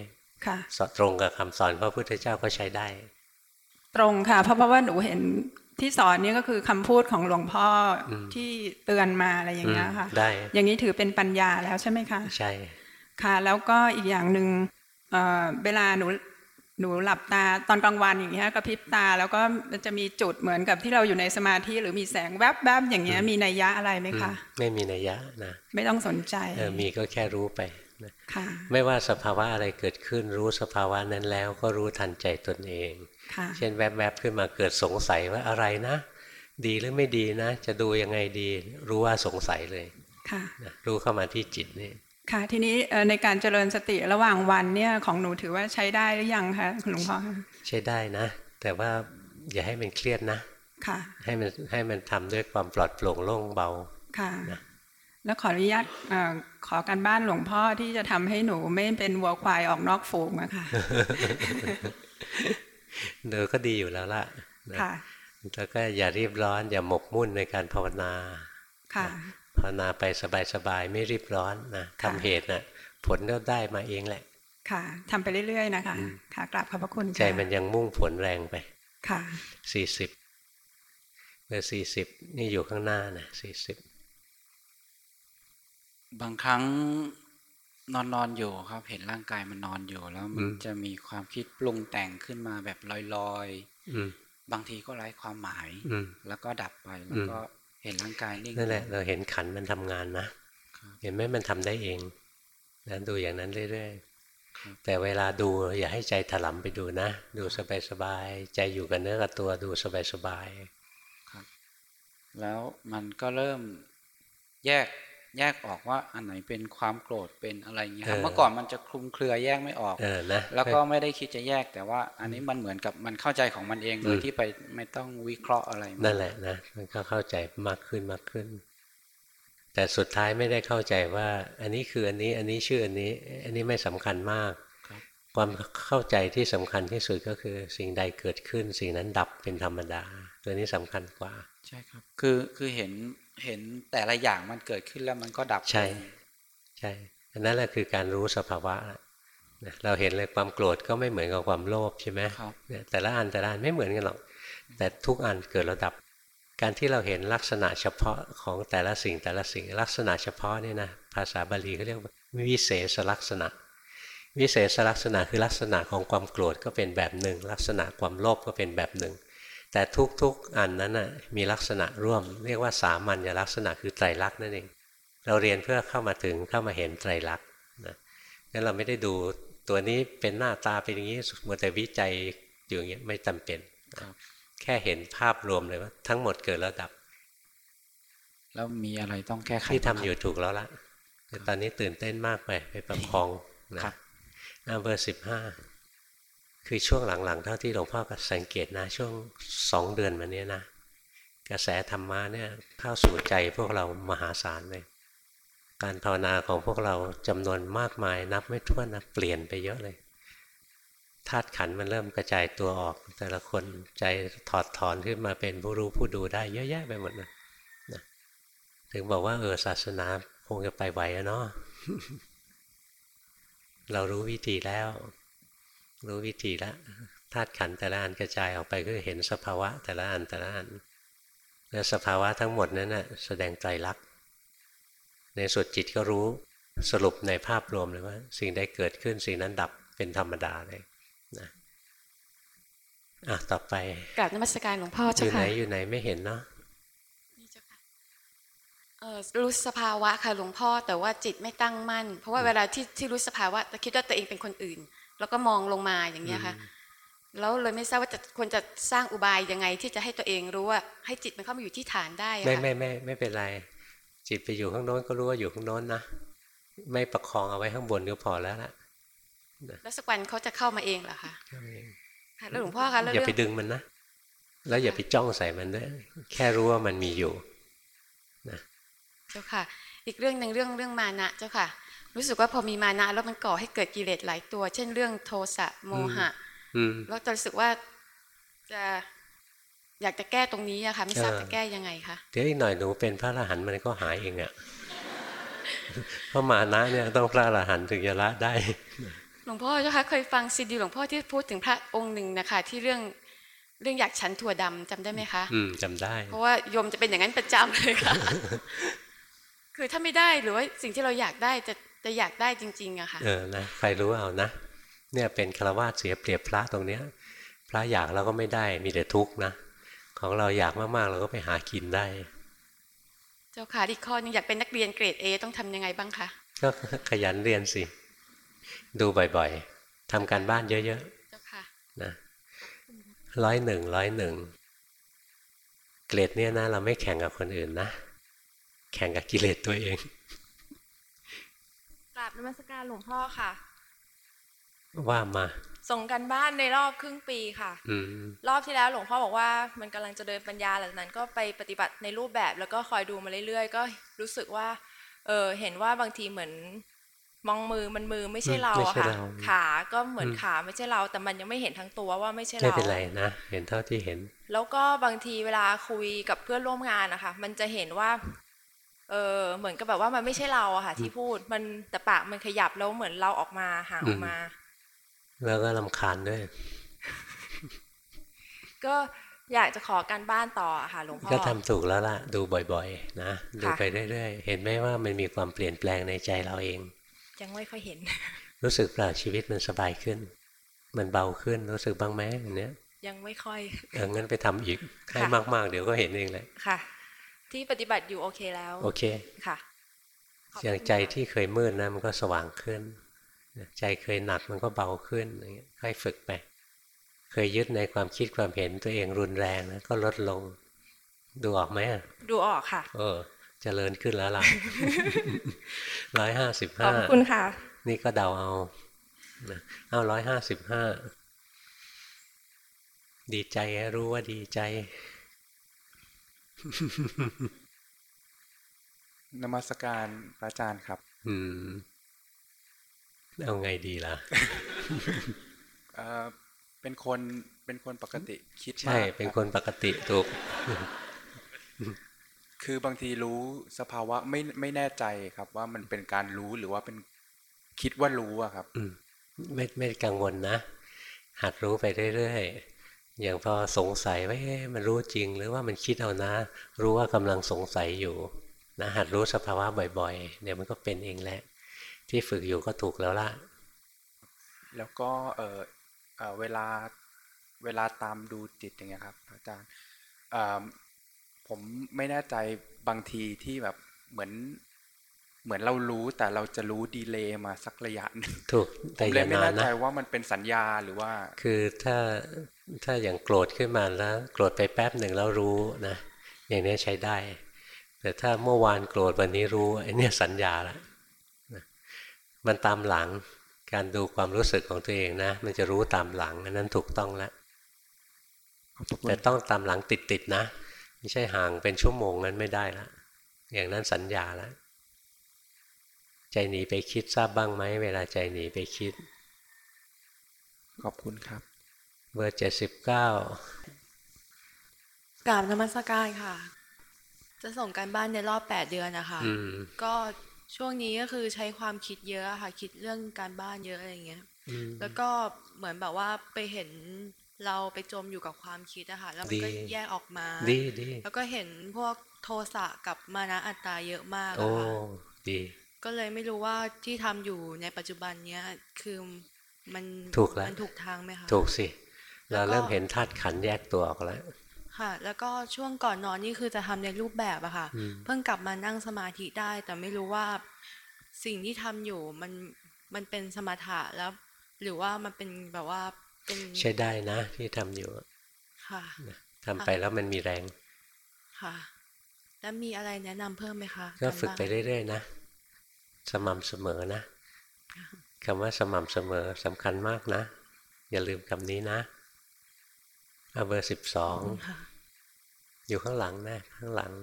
ค่ะสอดตรงกับคำสอนพระพุทธเจ้าก็ใช้ได้ ตรงค่ะเพราะเพราะว่าหนูเห็นที่สอนนี่ก็คือคำพูดของหลวงพ่ออมที่เตือนมาอะไรอย่างเงี้ยค่ะอืมได้อย่างนี้ถือเป็นปัญญาแล้วใช่ไหมคะ ใช่ ค่ะ แล้วก็อีกอย่างหนึ่งเอ่อเวลาหนูหนูหลับตาตอนกลางวันอย่างเงี้ยกระพริบตา แล้วก็มันจะมีจุดเหมือนกับที่เราอยู่ในสมาธิหรือมีแสงแวบๆอย่างเงี้ยมีนัยยะอะไรไหมคะอืมไม่มีนัยยะนะไม่ต้องสนใจเออมีก็แค่รู้ไปนะค่ะ ไม่ว่าสภาวะอะไรเกิดขึ้นรู้สภาวะนั้นแล้วก็รู้ทันใจตนเองค่ะ เช่นแวบๆขึ้นมาเกิดสงสัยว่าอะไรนะ ดีหรือไม่ดีนะ จะดูยังไงดี รู้ว่าสงสัยเลยค่ะนะรู้เข้ามาที่จิตนี่ค่ะ ทีนี้เอ่อในการเจริญสติระหว่างวันเนี่ยของหนูถือว่าใช้ได้หรือยังคะคุณหลวงพ่อคะใช้ได้นะ แต่ว่าอย่าให้มันเครียดนะค่ะให้มันให้มันทำด้วยความปลอดโปร่งโล่งเบาค่ะแล้วขออนุญาตเอ่อขอการบ้านหลวงพ่อที่จะทำให้หนูไม่เป็นวัวควายออกนอกฝูงอะค่ะ เดอก็ดีอยู่แล้วล่ะนะค่ะแล้วก็อย่ารีบร้อนอย่าหมกมุ่นในการภาวนาค่ะภาวนาไปสบายๆไม่รีบร้อนนะทำเหตุนะผลก็ได้มาเองแหละ ค่ะทำไปเรื่อยๆนะคะ ค่ะกราบขอบพระคุณใจค่ะมันยังมุ่งผลแรงไป ค่ะสี่สิบเบอร์สี่สิบนี่อยู่ข้างหน้านะสี่สิบบางครั้ง นอนนอนอยู่ครับ เห็นร่างกายมันนอนอยู่แล้วมันจะมีความคิดปรุงแต่งขึ้นมาแบบลอยอืมๆบางทีก็ไร้ความหมายอืมแล้วก็ดับไปแล้วก็เห็นร่างกายนิ่งนั่นแหละเราเห็นขันมันทำงานนะเห็นไหมมันทำได้เองนะดูอย่างนั้นเรื่อยๆแต่เวลาดูอย่าให้ใจถลำไปดูนะ ดูสบายๆใจอยู่กับเนื้อกับตัวดูสบายแล้วมันก็เริ่มแยก แยกออกว่าอันไหนเป็นความโกรธเป็นอะไรเงี้ยครับเออเมื่อก่อนมันจะคลุมเครือแยกไม่ออกเออนะแล้วก็ไม่ได้คิดจะแยกแต่ว่า อันนี้มันเหมือนกับมันเข้าใจของมันเองโดยอืมที่ไปไม่ต้องวิเคราะห์อะไรๆนั่นแหละนะมันก็เข้าใจมากขึ้นมากขึ้น แต่สุดท้ายไม่ได้เข้าใจว่า อันนี้คืออันนี้อันนี้ชื่ออันนี้ อันนี้ไม่สำคัญมาก ความเข้าใจที่สำคัญที่สุดก็คือสิ่งใดเกิดขึ้น สิ่งนั้นดับเป็นธรรมดา ตัวนี้สำคัญกว่า ใช่ครับ คือคือเห็น เห็นแต่ละอย่างมันเกิดขึ้นแล้วมันก็ดับใช่ไปใช่อันนั้นแหละคือการรู้สภาวะละนะเราเห็นเลยความโกรธก็ไม่เหมือนกับความโลภใช่ไหมเนี่ยแต่ละอันแต่ละอันไม่เหมือนกันหรอก แต่ทุกอันเกิดระดับ การที่เราเห็นลักษณะเฉพาะของแต่ละสิ่งแต่ละสิ่งลักษณะเฉพาะนี่นะภาษาบาลีเขาเรียกว่าวิเศษลักษณะ วิเศษลักษณะคือลักษณะของความโกรธก็เป็นแบบหนึ่ง ลักษณะความโลภก็เป็นแบบหนึ่ง แต่ทุกๆอันนั้นนะมีลักษณะร่วม เรียกว่าสามัญลักษณะคือไตรลักษณ์นั่นเอง เราเรียนเพื่อเข้ามาถึงเข้ามาเห็นไตรลักษณ์นะงั้นเราไม่ได้ดูตัวนี้เป็นหน้าตาเป็นอย่างนี้มัวแต่วิจัยอยู่อย่างเงี้ยไม่จำเป็นนะแค่เห็นภาพรวมเลยว่า ทั้งหมดเกิดแล้วดับ แล้วมีอะไรต้องแก้ไขที่ทำบ้างครับอยู่ถูกแล้วละแต่ตอนนี้ตื่นเต้นมากไปไปประคองนะอ่าเบอร์สิบห้า คือช่วงหลังๆ เท่าที่หลวงพ่อก็สังเกตนะ ช่วงสองเดือนมาเนี้ยนะกระแสธรรมะเนี่ยเข้าสู่ใจพวกเรามหาศาลเลยการภาวนาของพวกเราจำนวนมากมายนับไม่ถ้วนนะเปลี่ยนไปเยอะเลยธาตุขันมันเริ่มกระจายตัวออก แต่ละคนใจถอดถอนขึ้นมาเป็นผู้รู้ผู้ดูได้เยอะแยะไปหมดนะนะถึงบอกว่าเออศาสนาคงจะไปไหวอะเนาะเรารู้วิธีแล้ว รู้วิธีแล้วธาตุขันธ์แต่ละอันกระจายออกไปก็เห็นสภาวะแต่ละอันแต่ละอันแล้วสภาวะทั้งหมดนั้นนะ่ะแสดงไตรลักษณ์ในสุดจิตก็รู้สรุปในภาพรวมเลยว่า สิ่งใดเกิดขึ้นสิ่งนั้นดับเป็นธรรมดาเลยนะอะต่อไปกราบนมัสการหลวงพ่ออเจ้ายู่ไหนค่ะอยู่ไหนไม่เห็นเนาะเอ่อรู้สภาวะค่ะหลวงพ่อแต่ว่าจิตไม่ตั้งมั่น เพราะว่าเวลาที่ที่รู้สภาวะจะคิดว่าตัวเองเป็นคนอื่น แล้วก็มองลงมาอย่างเงี้ยค่ะ แล้วเลยไม่ทราบว่าจะควรจะสร้างอุบายยังไง ที่จะให้ตัวเองรู้ว่าให้จิตมันเข้ามาอยู่ที่ฐานได้อะไม่ค่ะไม่ไม่ไม่เป็นไร จิตไปอยู่ข้างโน้นก็รู้ว่าอยู่ข้างโน้นนะไม่ประคองเอาไว้ข้างบนก็พอแล้วล่ะแล้วสักวันเขาจะเข้ามาเองเหรอคะค่ะแล้วหลวงพ่อคะแล้วอย่าเรื่ไปดึงมันนะแล้วอย่าไปจ้องใส่มันด้วยแค่รู้ว่ามันมีอยู่เจ้าค่ะ อีกเรื่องหนึ่งเรื่องเรื่องมานะเจ้าค่ะ รู้สึกว่าพอมีมานะแล้วมันก่อให้เกิดกิเลสหลายตัว เช่นเรื่องโทสะโมหะอืมแล้วจะรู้สึกว่าจะอยากจะแก้ตรงนี้อะค่ะไม่ทราบเออจะแก้ยังไงคะเดี๋ยวอีกหน่อยหนูเป็นพระอรหันต์มันก็หายเองอะเพราะมานะเนี่ยต้องพระอรหันต์ถึงจะละได้ หลวงพ่อเจ้าคะเคยฟังซีดีหลวงพ่อที่พูดถึงพระองค์หนึ่งนะคะ ที่เรื่องเรื่องอยากฉันถั่วดำจำได้ไหมคะ อืมจำได้ เพราะว่าโยมจะเป็นอย่างนั้นประจำเลยค่ะ คือถ้าไม่ได้หรือว่าสิ่งที่เราอยากได้จะ จะอยากได้จริงๆอะค่ะ เออนะใครรู้เอานะ เนี่ยเป็นคารวะเสียเปรียบพระตรงเนี้ย พระอยากเราก็ไม่ได้มีแต่ทุกข์นะ ของเราอยากมากๆเราก็ไปหากินได้ เจ้าค่ะอีกข้อหนึงอยากเป็นนักเรียนเกรด A ต้องทำยังไงบ้างคะ ก็ขยันเรียนสิ ดูบ่อยๆทำการบ้านเยอะเจ้าค่ะๆนะร้อยหนึ่งร้อยหนึ่งเกรดเนี่ยนะเราไม่แข่งกับคนอื่นนะ แข่งกับกิเลสตัวเองกรา บนมัสการหลวงพ่อค่ะ ว่ามา ส่งกันบ้านในรอบครึ่งปีค่ะอืมรอบที่แล้วหลวงพ่อบอกว่า มันกำลังจะเดินปัญญาหลังจากนั้น ก็ไปปฏิบัติในรูปแบบ แล้วก็คอยดูมาเรื่อยๆ ก็รู้สึกว่า เออเห็นว่าบางทีเหมือนมองมือมันมือไม่ใช่เราไม่อะใช่ค่ะเราขาก็เหมือนอืมขาไม่ใช่เรา แต่มันยังไม่เห็นทั้งตัวว่าไม่ใช่ไม่เราเป็นไรนะเห็นเท่าที่เห็น แล้วก็บางทีเวลาคุยกับเพื่อนร่วมงานนะคะมันจะเห็นว่า เออเหมือนกับแบบว่ามันไม่ใช่เราอะค่ะ ที่พูดมันแต่ปากมันขยับแล้วเหมือนเราออกมาห่างออกมา แล้วก็ลำคาญด้วย ก็อยากจะขอการบ้านต่ออะค่ะหลวงพ่อก็ทำถูกแล้วล่ะ ดูบ่อยๆ นะดูค่ะไปเรื่อยๆ เห็นไหมว่ามันมีความเปลี่ยนแปลงในใจเราเอง ยังไม่ค่อยเห็น รู้สึกเปล่าชีวิตมันสบายขึ้น มันเบาขึ้นรู้สึกบ้างไหมอันเนี้ยยังไม่ค่อยเอองั้นไปทำอีกให้ค่ะมากๆ เดี๋ยวก็เห็นเองแหละค่ะ ที่ปฏิบัติอยู่โอเคแล้ว โอเคค่ะอย่างใจที่เคยมืดนะมันก็สว่างขึ้น ใจเคยหนักมันก็เบาขึ้นอย่างเงี้ยค่อยฝึกไป เคยยึดในความคิดความเห็นตัวเองรุนแรงนะก็ลดลง ดูออกไหมอะดูออกค่ะ เออเจริญขึ้นแล้วล่ะร้อยห้าสิบขห้าอบคุณค่ะ นี่ก็เดาเอานะเอาร้อยห้าสิบห้าดีใจให้รู้ว่าดีใจ นมัสการพระอาจารย์ครับ อืม เอาไงดีล่ะเอ่อเป็นคนเป็นคนปกติคิดใช่มากเป็นรับคนปกติถูก คือบางทีรู้สภาวะไม่ไม่แน่ใจครับ ว่ามันเป็นการรู้หรือว่าเป็นคิดว่ารู้อะครับอืมไม่ไม่กังวลนะ หัดรู้ไปเรื่อยๆ อย่างพอสงสัยว่ามันรู้จริงหรือว่ามันคิดเอานะ รู้ว่ากำลังสงสัยอยู่นะหัดรู้สภาวะบ่อยๆ เดี๋ยวมันก็เป็นเองแหละ ที่ฝึกอยู่ก็ถูกแล้วล่ะ แล้วก็เออเออเวลาเวลาตามดูจิตอย่างเงี้ยครับ อาจารย์ผมไม่แน่ใจบางทีที่แบบเหมือน เหมือนเรารู้แต่เราจะรู้ดีเลย์มาสักระยะหนึ่งถูกผแต่มอเลยย่าไม่นานแน่นะใจว่ามันเป็นสัญญาหรือว่า คือถ้าถ้าอย่างโกรธขึ้นมาแล้ว โกรธไปแป๊บหนึ่งแล้วรู้นะอย่างนี้ใช้ได้ แต่ถ้าเมื่อวานโกรธวันนี้รู้ไอ้เนี่ยสัญญาละนะมันตามหลังการดูความรู้สึกของตัวเองนะ มันจะรู้ตามหลังอันนั้นถูกต้องแล้วแต่ต้องตามหลังติดๆนะ ไม่ใช่ห่างเป็นชั่วโมงนั้นไม่ได้ละอย่างนั้นสัญญาแล้ว ใจหนีไปคิดทราบบ้างไหมเวลาใจหนีไปคิด ขอบคุณครับ เบอร์เจ็ดสิบเก้ากราบนมัสการค่ะ จะส่งการบ้านในรอบ8เดือนนะคะอืมก็ช่วงนี้ก็คือใช้ความคิดเยอะอะค่ะ คิดเรื่องการบ้านเยอะอะไรอย่างเงี้ยอืมแล้วก็เหมือนแบบว่าไปเห็นเราไปจมอยู่กับความคิดอะค่ะแล้วมันก็ดีแยกออกมาดีดีแล้วก็เห็นพวกโทสะกับมานะอัตตาเยอะมากโอ้อะค่ะดี ก็เลยไม่รู้ว่าที่ทำอยู่ในปัจจุบันเนี้ยคือมันถูกแล้วมันถูกทางไหมคะถูกสิแล้วเราก็เริ่มเห็นธาตุขันธ์แยกตัวออกแล้วค่ะ แล้วก็ช่วงก่อนนอนนี่คือจะทำในรูปแบบอะค่ะอืมเพิ่งกลับมานั่งสมาธิได้ แต่ไม่รู้ว่าสิ่งที่ทำอยู่มันมันเป็นสมถะแล้ว หรือว่ามันเป็นแบบว่าเป็นใช้ได้นะที่ทำอยู่ค่ะทำไปแล้วมันมีแรงค่ะ แล้วมีอะไรแนะนำเพิ่มไหมคะก็ารฝึกไปบ้านเรื่อยๆนะ สม่ำเสมอนะคำว่าสม่ำเสมอสำคัญมากนะ อย่าลืมคำนี้นะเอาเบอร์สิบสองค่ะอยู่ข้างหลังนะ ข้างหลัง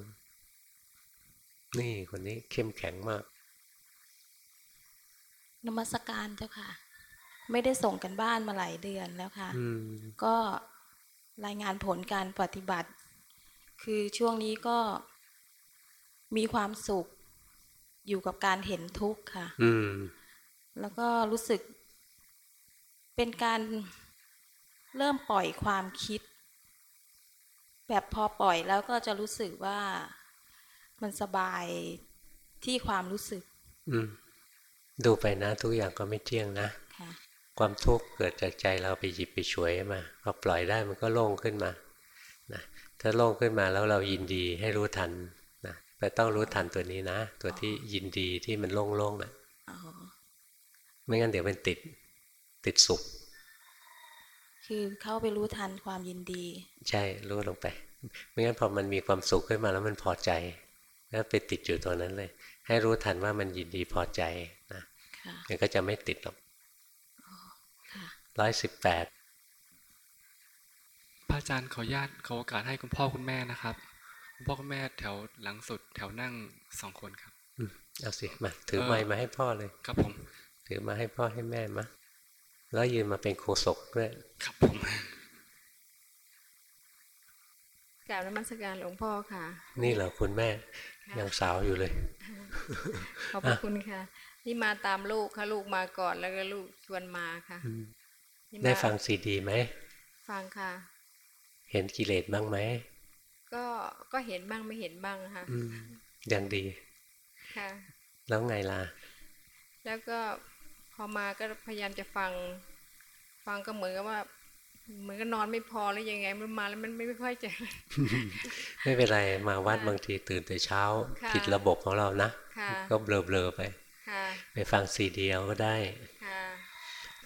นี่คนนี้เข้มแข็งมาก นมัสการเจ้าค่ะ ไม่ได้ส่งกันบ้านมาหลายเดือนแล้วค่ะอืมก็รายงานผลการปฏิบัติ คือช่วงนี้ก็มีความสุข อยู่กับการเห็นทุกข์ค่ะ อืม แล้วก็รู้สึก เป็นการเริ่มปล่อยความคิด แบบพอปล่อยแล้วก็จะรู้สึกว่ามันสบายที่ความรู้สึก อืม ดูไปนะ ทุกอย่างก็ไม่เที่ยงนะค่ะความทุกข์เกิดจากใจเราไปหยิบไปฉวยมาพอปล่อยได้มันก็โล่งขึ้นมานะถ้าโล่งขึ้นมาแล้วเรายินดีให้รู้ทัน นะไปต้องรู้ทันตัวนี้นะ ตัวที่ยินดีที่มันโล่งๆนะอ๋อไม่งั้นเดี๋ยวมันติดติดสุข คือเข้าไปรู้ทันความยินดี ใช่รู้ลงไป ไม่งั้นพอมันมีความสุขขึ้นมาแล้วมันพอใจแล้วไปติดอยู่ตัวนั้นเลย ให้รู้ทันว่ามันยินดีพอใจนะค่ะมันก็จะไม่ติดหรอกค่ะร้อยสิบแปดพระอาจารย์ขออนุญาตขอโอกาสให้คุณพ่อคุณแม่นะครับคุณ พ่อคุณแม่แถวหลังสุดแถวนั่งสองคนครับเอาสิมาถือเอ่อไม้มาให้พ่อเลย ครับผม ถือมาให้พ่อให้แม่มาแล้วยืนมาเป็นโคศกด้วยครับผมกราบนมัสการหลวงพ่อค่ะ นี่เหรอคุณแม่ยังสาวอยู่เลย ขอบพระคุณค่ะ นี่มาตามลูกค่ะลูกมาก่อนแล้วก็ลูกชวนมาค่ะอืมนี่ได้มาฟังซีดีไหม ฟังค่ะ เห็นกิเลสบ้างไหม ก็ก็เห็นบ้างไม่เห็นบ้างค่ะอืมยังดีค่ะแล้วไงล่ะ แล้วก็พอมาก็พยายามจะฟัง ฟังก็เหมือนกับว่า เหมือนก็นอนไม่พอหรือยังไง มันมาแล้วมันไม่ค่อยจะไม่เป็นไรมาวัดบางทีตื่นแต่เช้าค่ะผิดระบบของเรานะค่ะก็เบลอๆไปค่ะไปฟังซีดีเอาก็ได้ค่ะ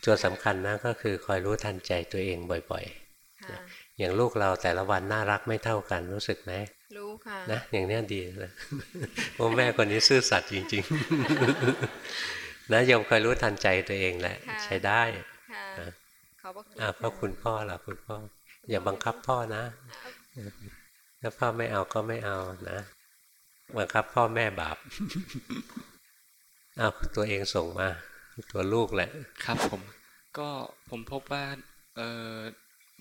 ตัวสำคัญนะก็คือคอยรู้ทันใจตัวเองบ่อยๆค่ะนะ อย่างลูกเราแต่ละวันน่ารักไม่เท่ากันรู้สึกไหมรู้ค่ะนะอย่างเนี้ยดีเลยโอ้แม่คนนี้ซื่อสัตย์จริง ๆ นะโยมคอยรู้ทันใจตัวเองแหละค่ะใช้ได้ค่ะนะขอบพระคุณอ่าค่ะพ่อคุณพ่อล่ะคุณพ่อ อย่าบังคับพ่อนะถ้าพ่อไม่เอาก็ไม่เอานะบังคับพ่อแม่บาปเอาตัวเองส่งมา ตัวลูกแหละ ครับผม ก็ผมพบว่าเออ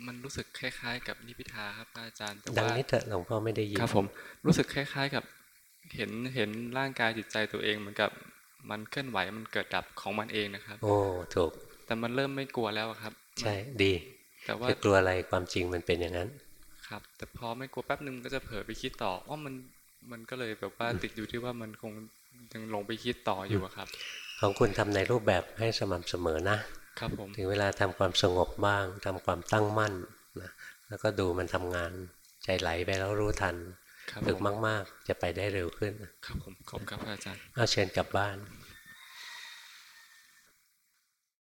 มันรู้สึกคล้าย ๆ กับนิพิทาครับพระอาจารย์แต่ดังว่านี้เถอะหลวงพ่อไม่ได้ยินครับผมรู้สึกคล้าย ๆ กับเห็นเห็นร่างกายจิตใจตัวเองเหมือนกับมันเคลื่อนไหวมันเกิดดับของมันเองนะครับ โอ้ถูก แต่มันเริ่มไม่กลัวแล้วอะครับ ใช่ดี แต่ว่าจะกลัวอะไรความจริงมันเป็นอย่างนั้น ครับ แต่พอไม่กลัวแป๊บนึงก็จะเผลอไปคิดต่อว่ามันมันก็เลยแบบว่าติดอยู่ที่ว่ามันคงยังลงไปคิดต่ออยู่อะครับ ของคุณทำในรูปแบบให้สม่ำเสมอนะ ครับผมถึงเวลาทำความสงบบ้างทำความตั้งมั่นนะแล้วก็ดูมันทำงานใจไหลไปแล้วรู้ทันครับฝึกผมมาก ๆ จะไปได้เร็วขึ้น ครับผมขอบคุณครับพระอาจารย์เอาเชิญกลับบ้านค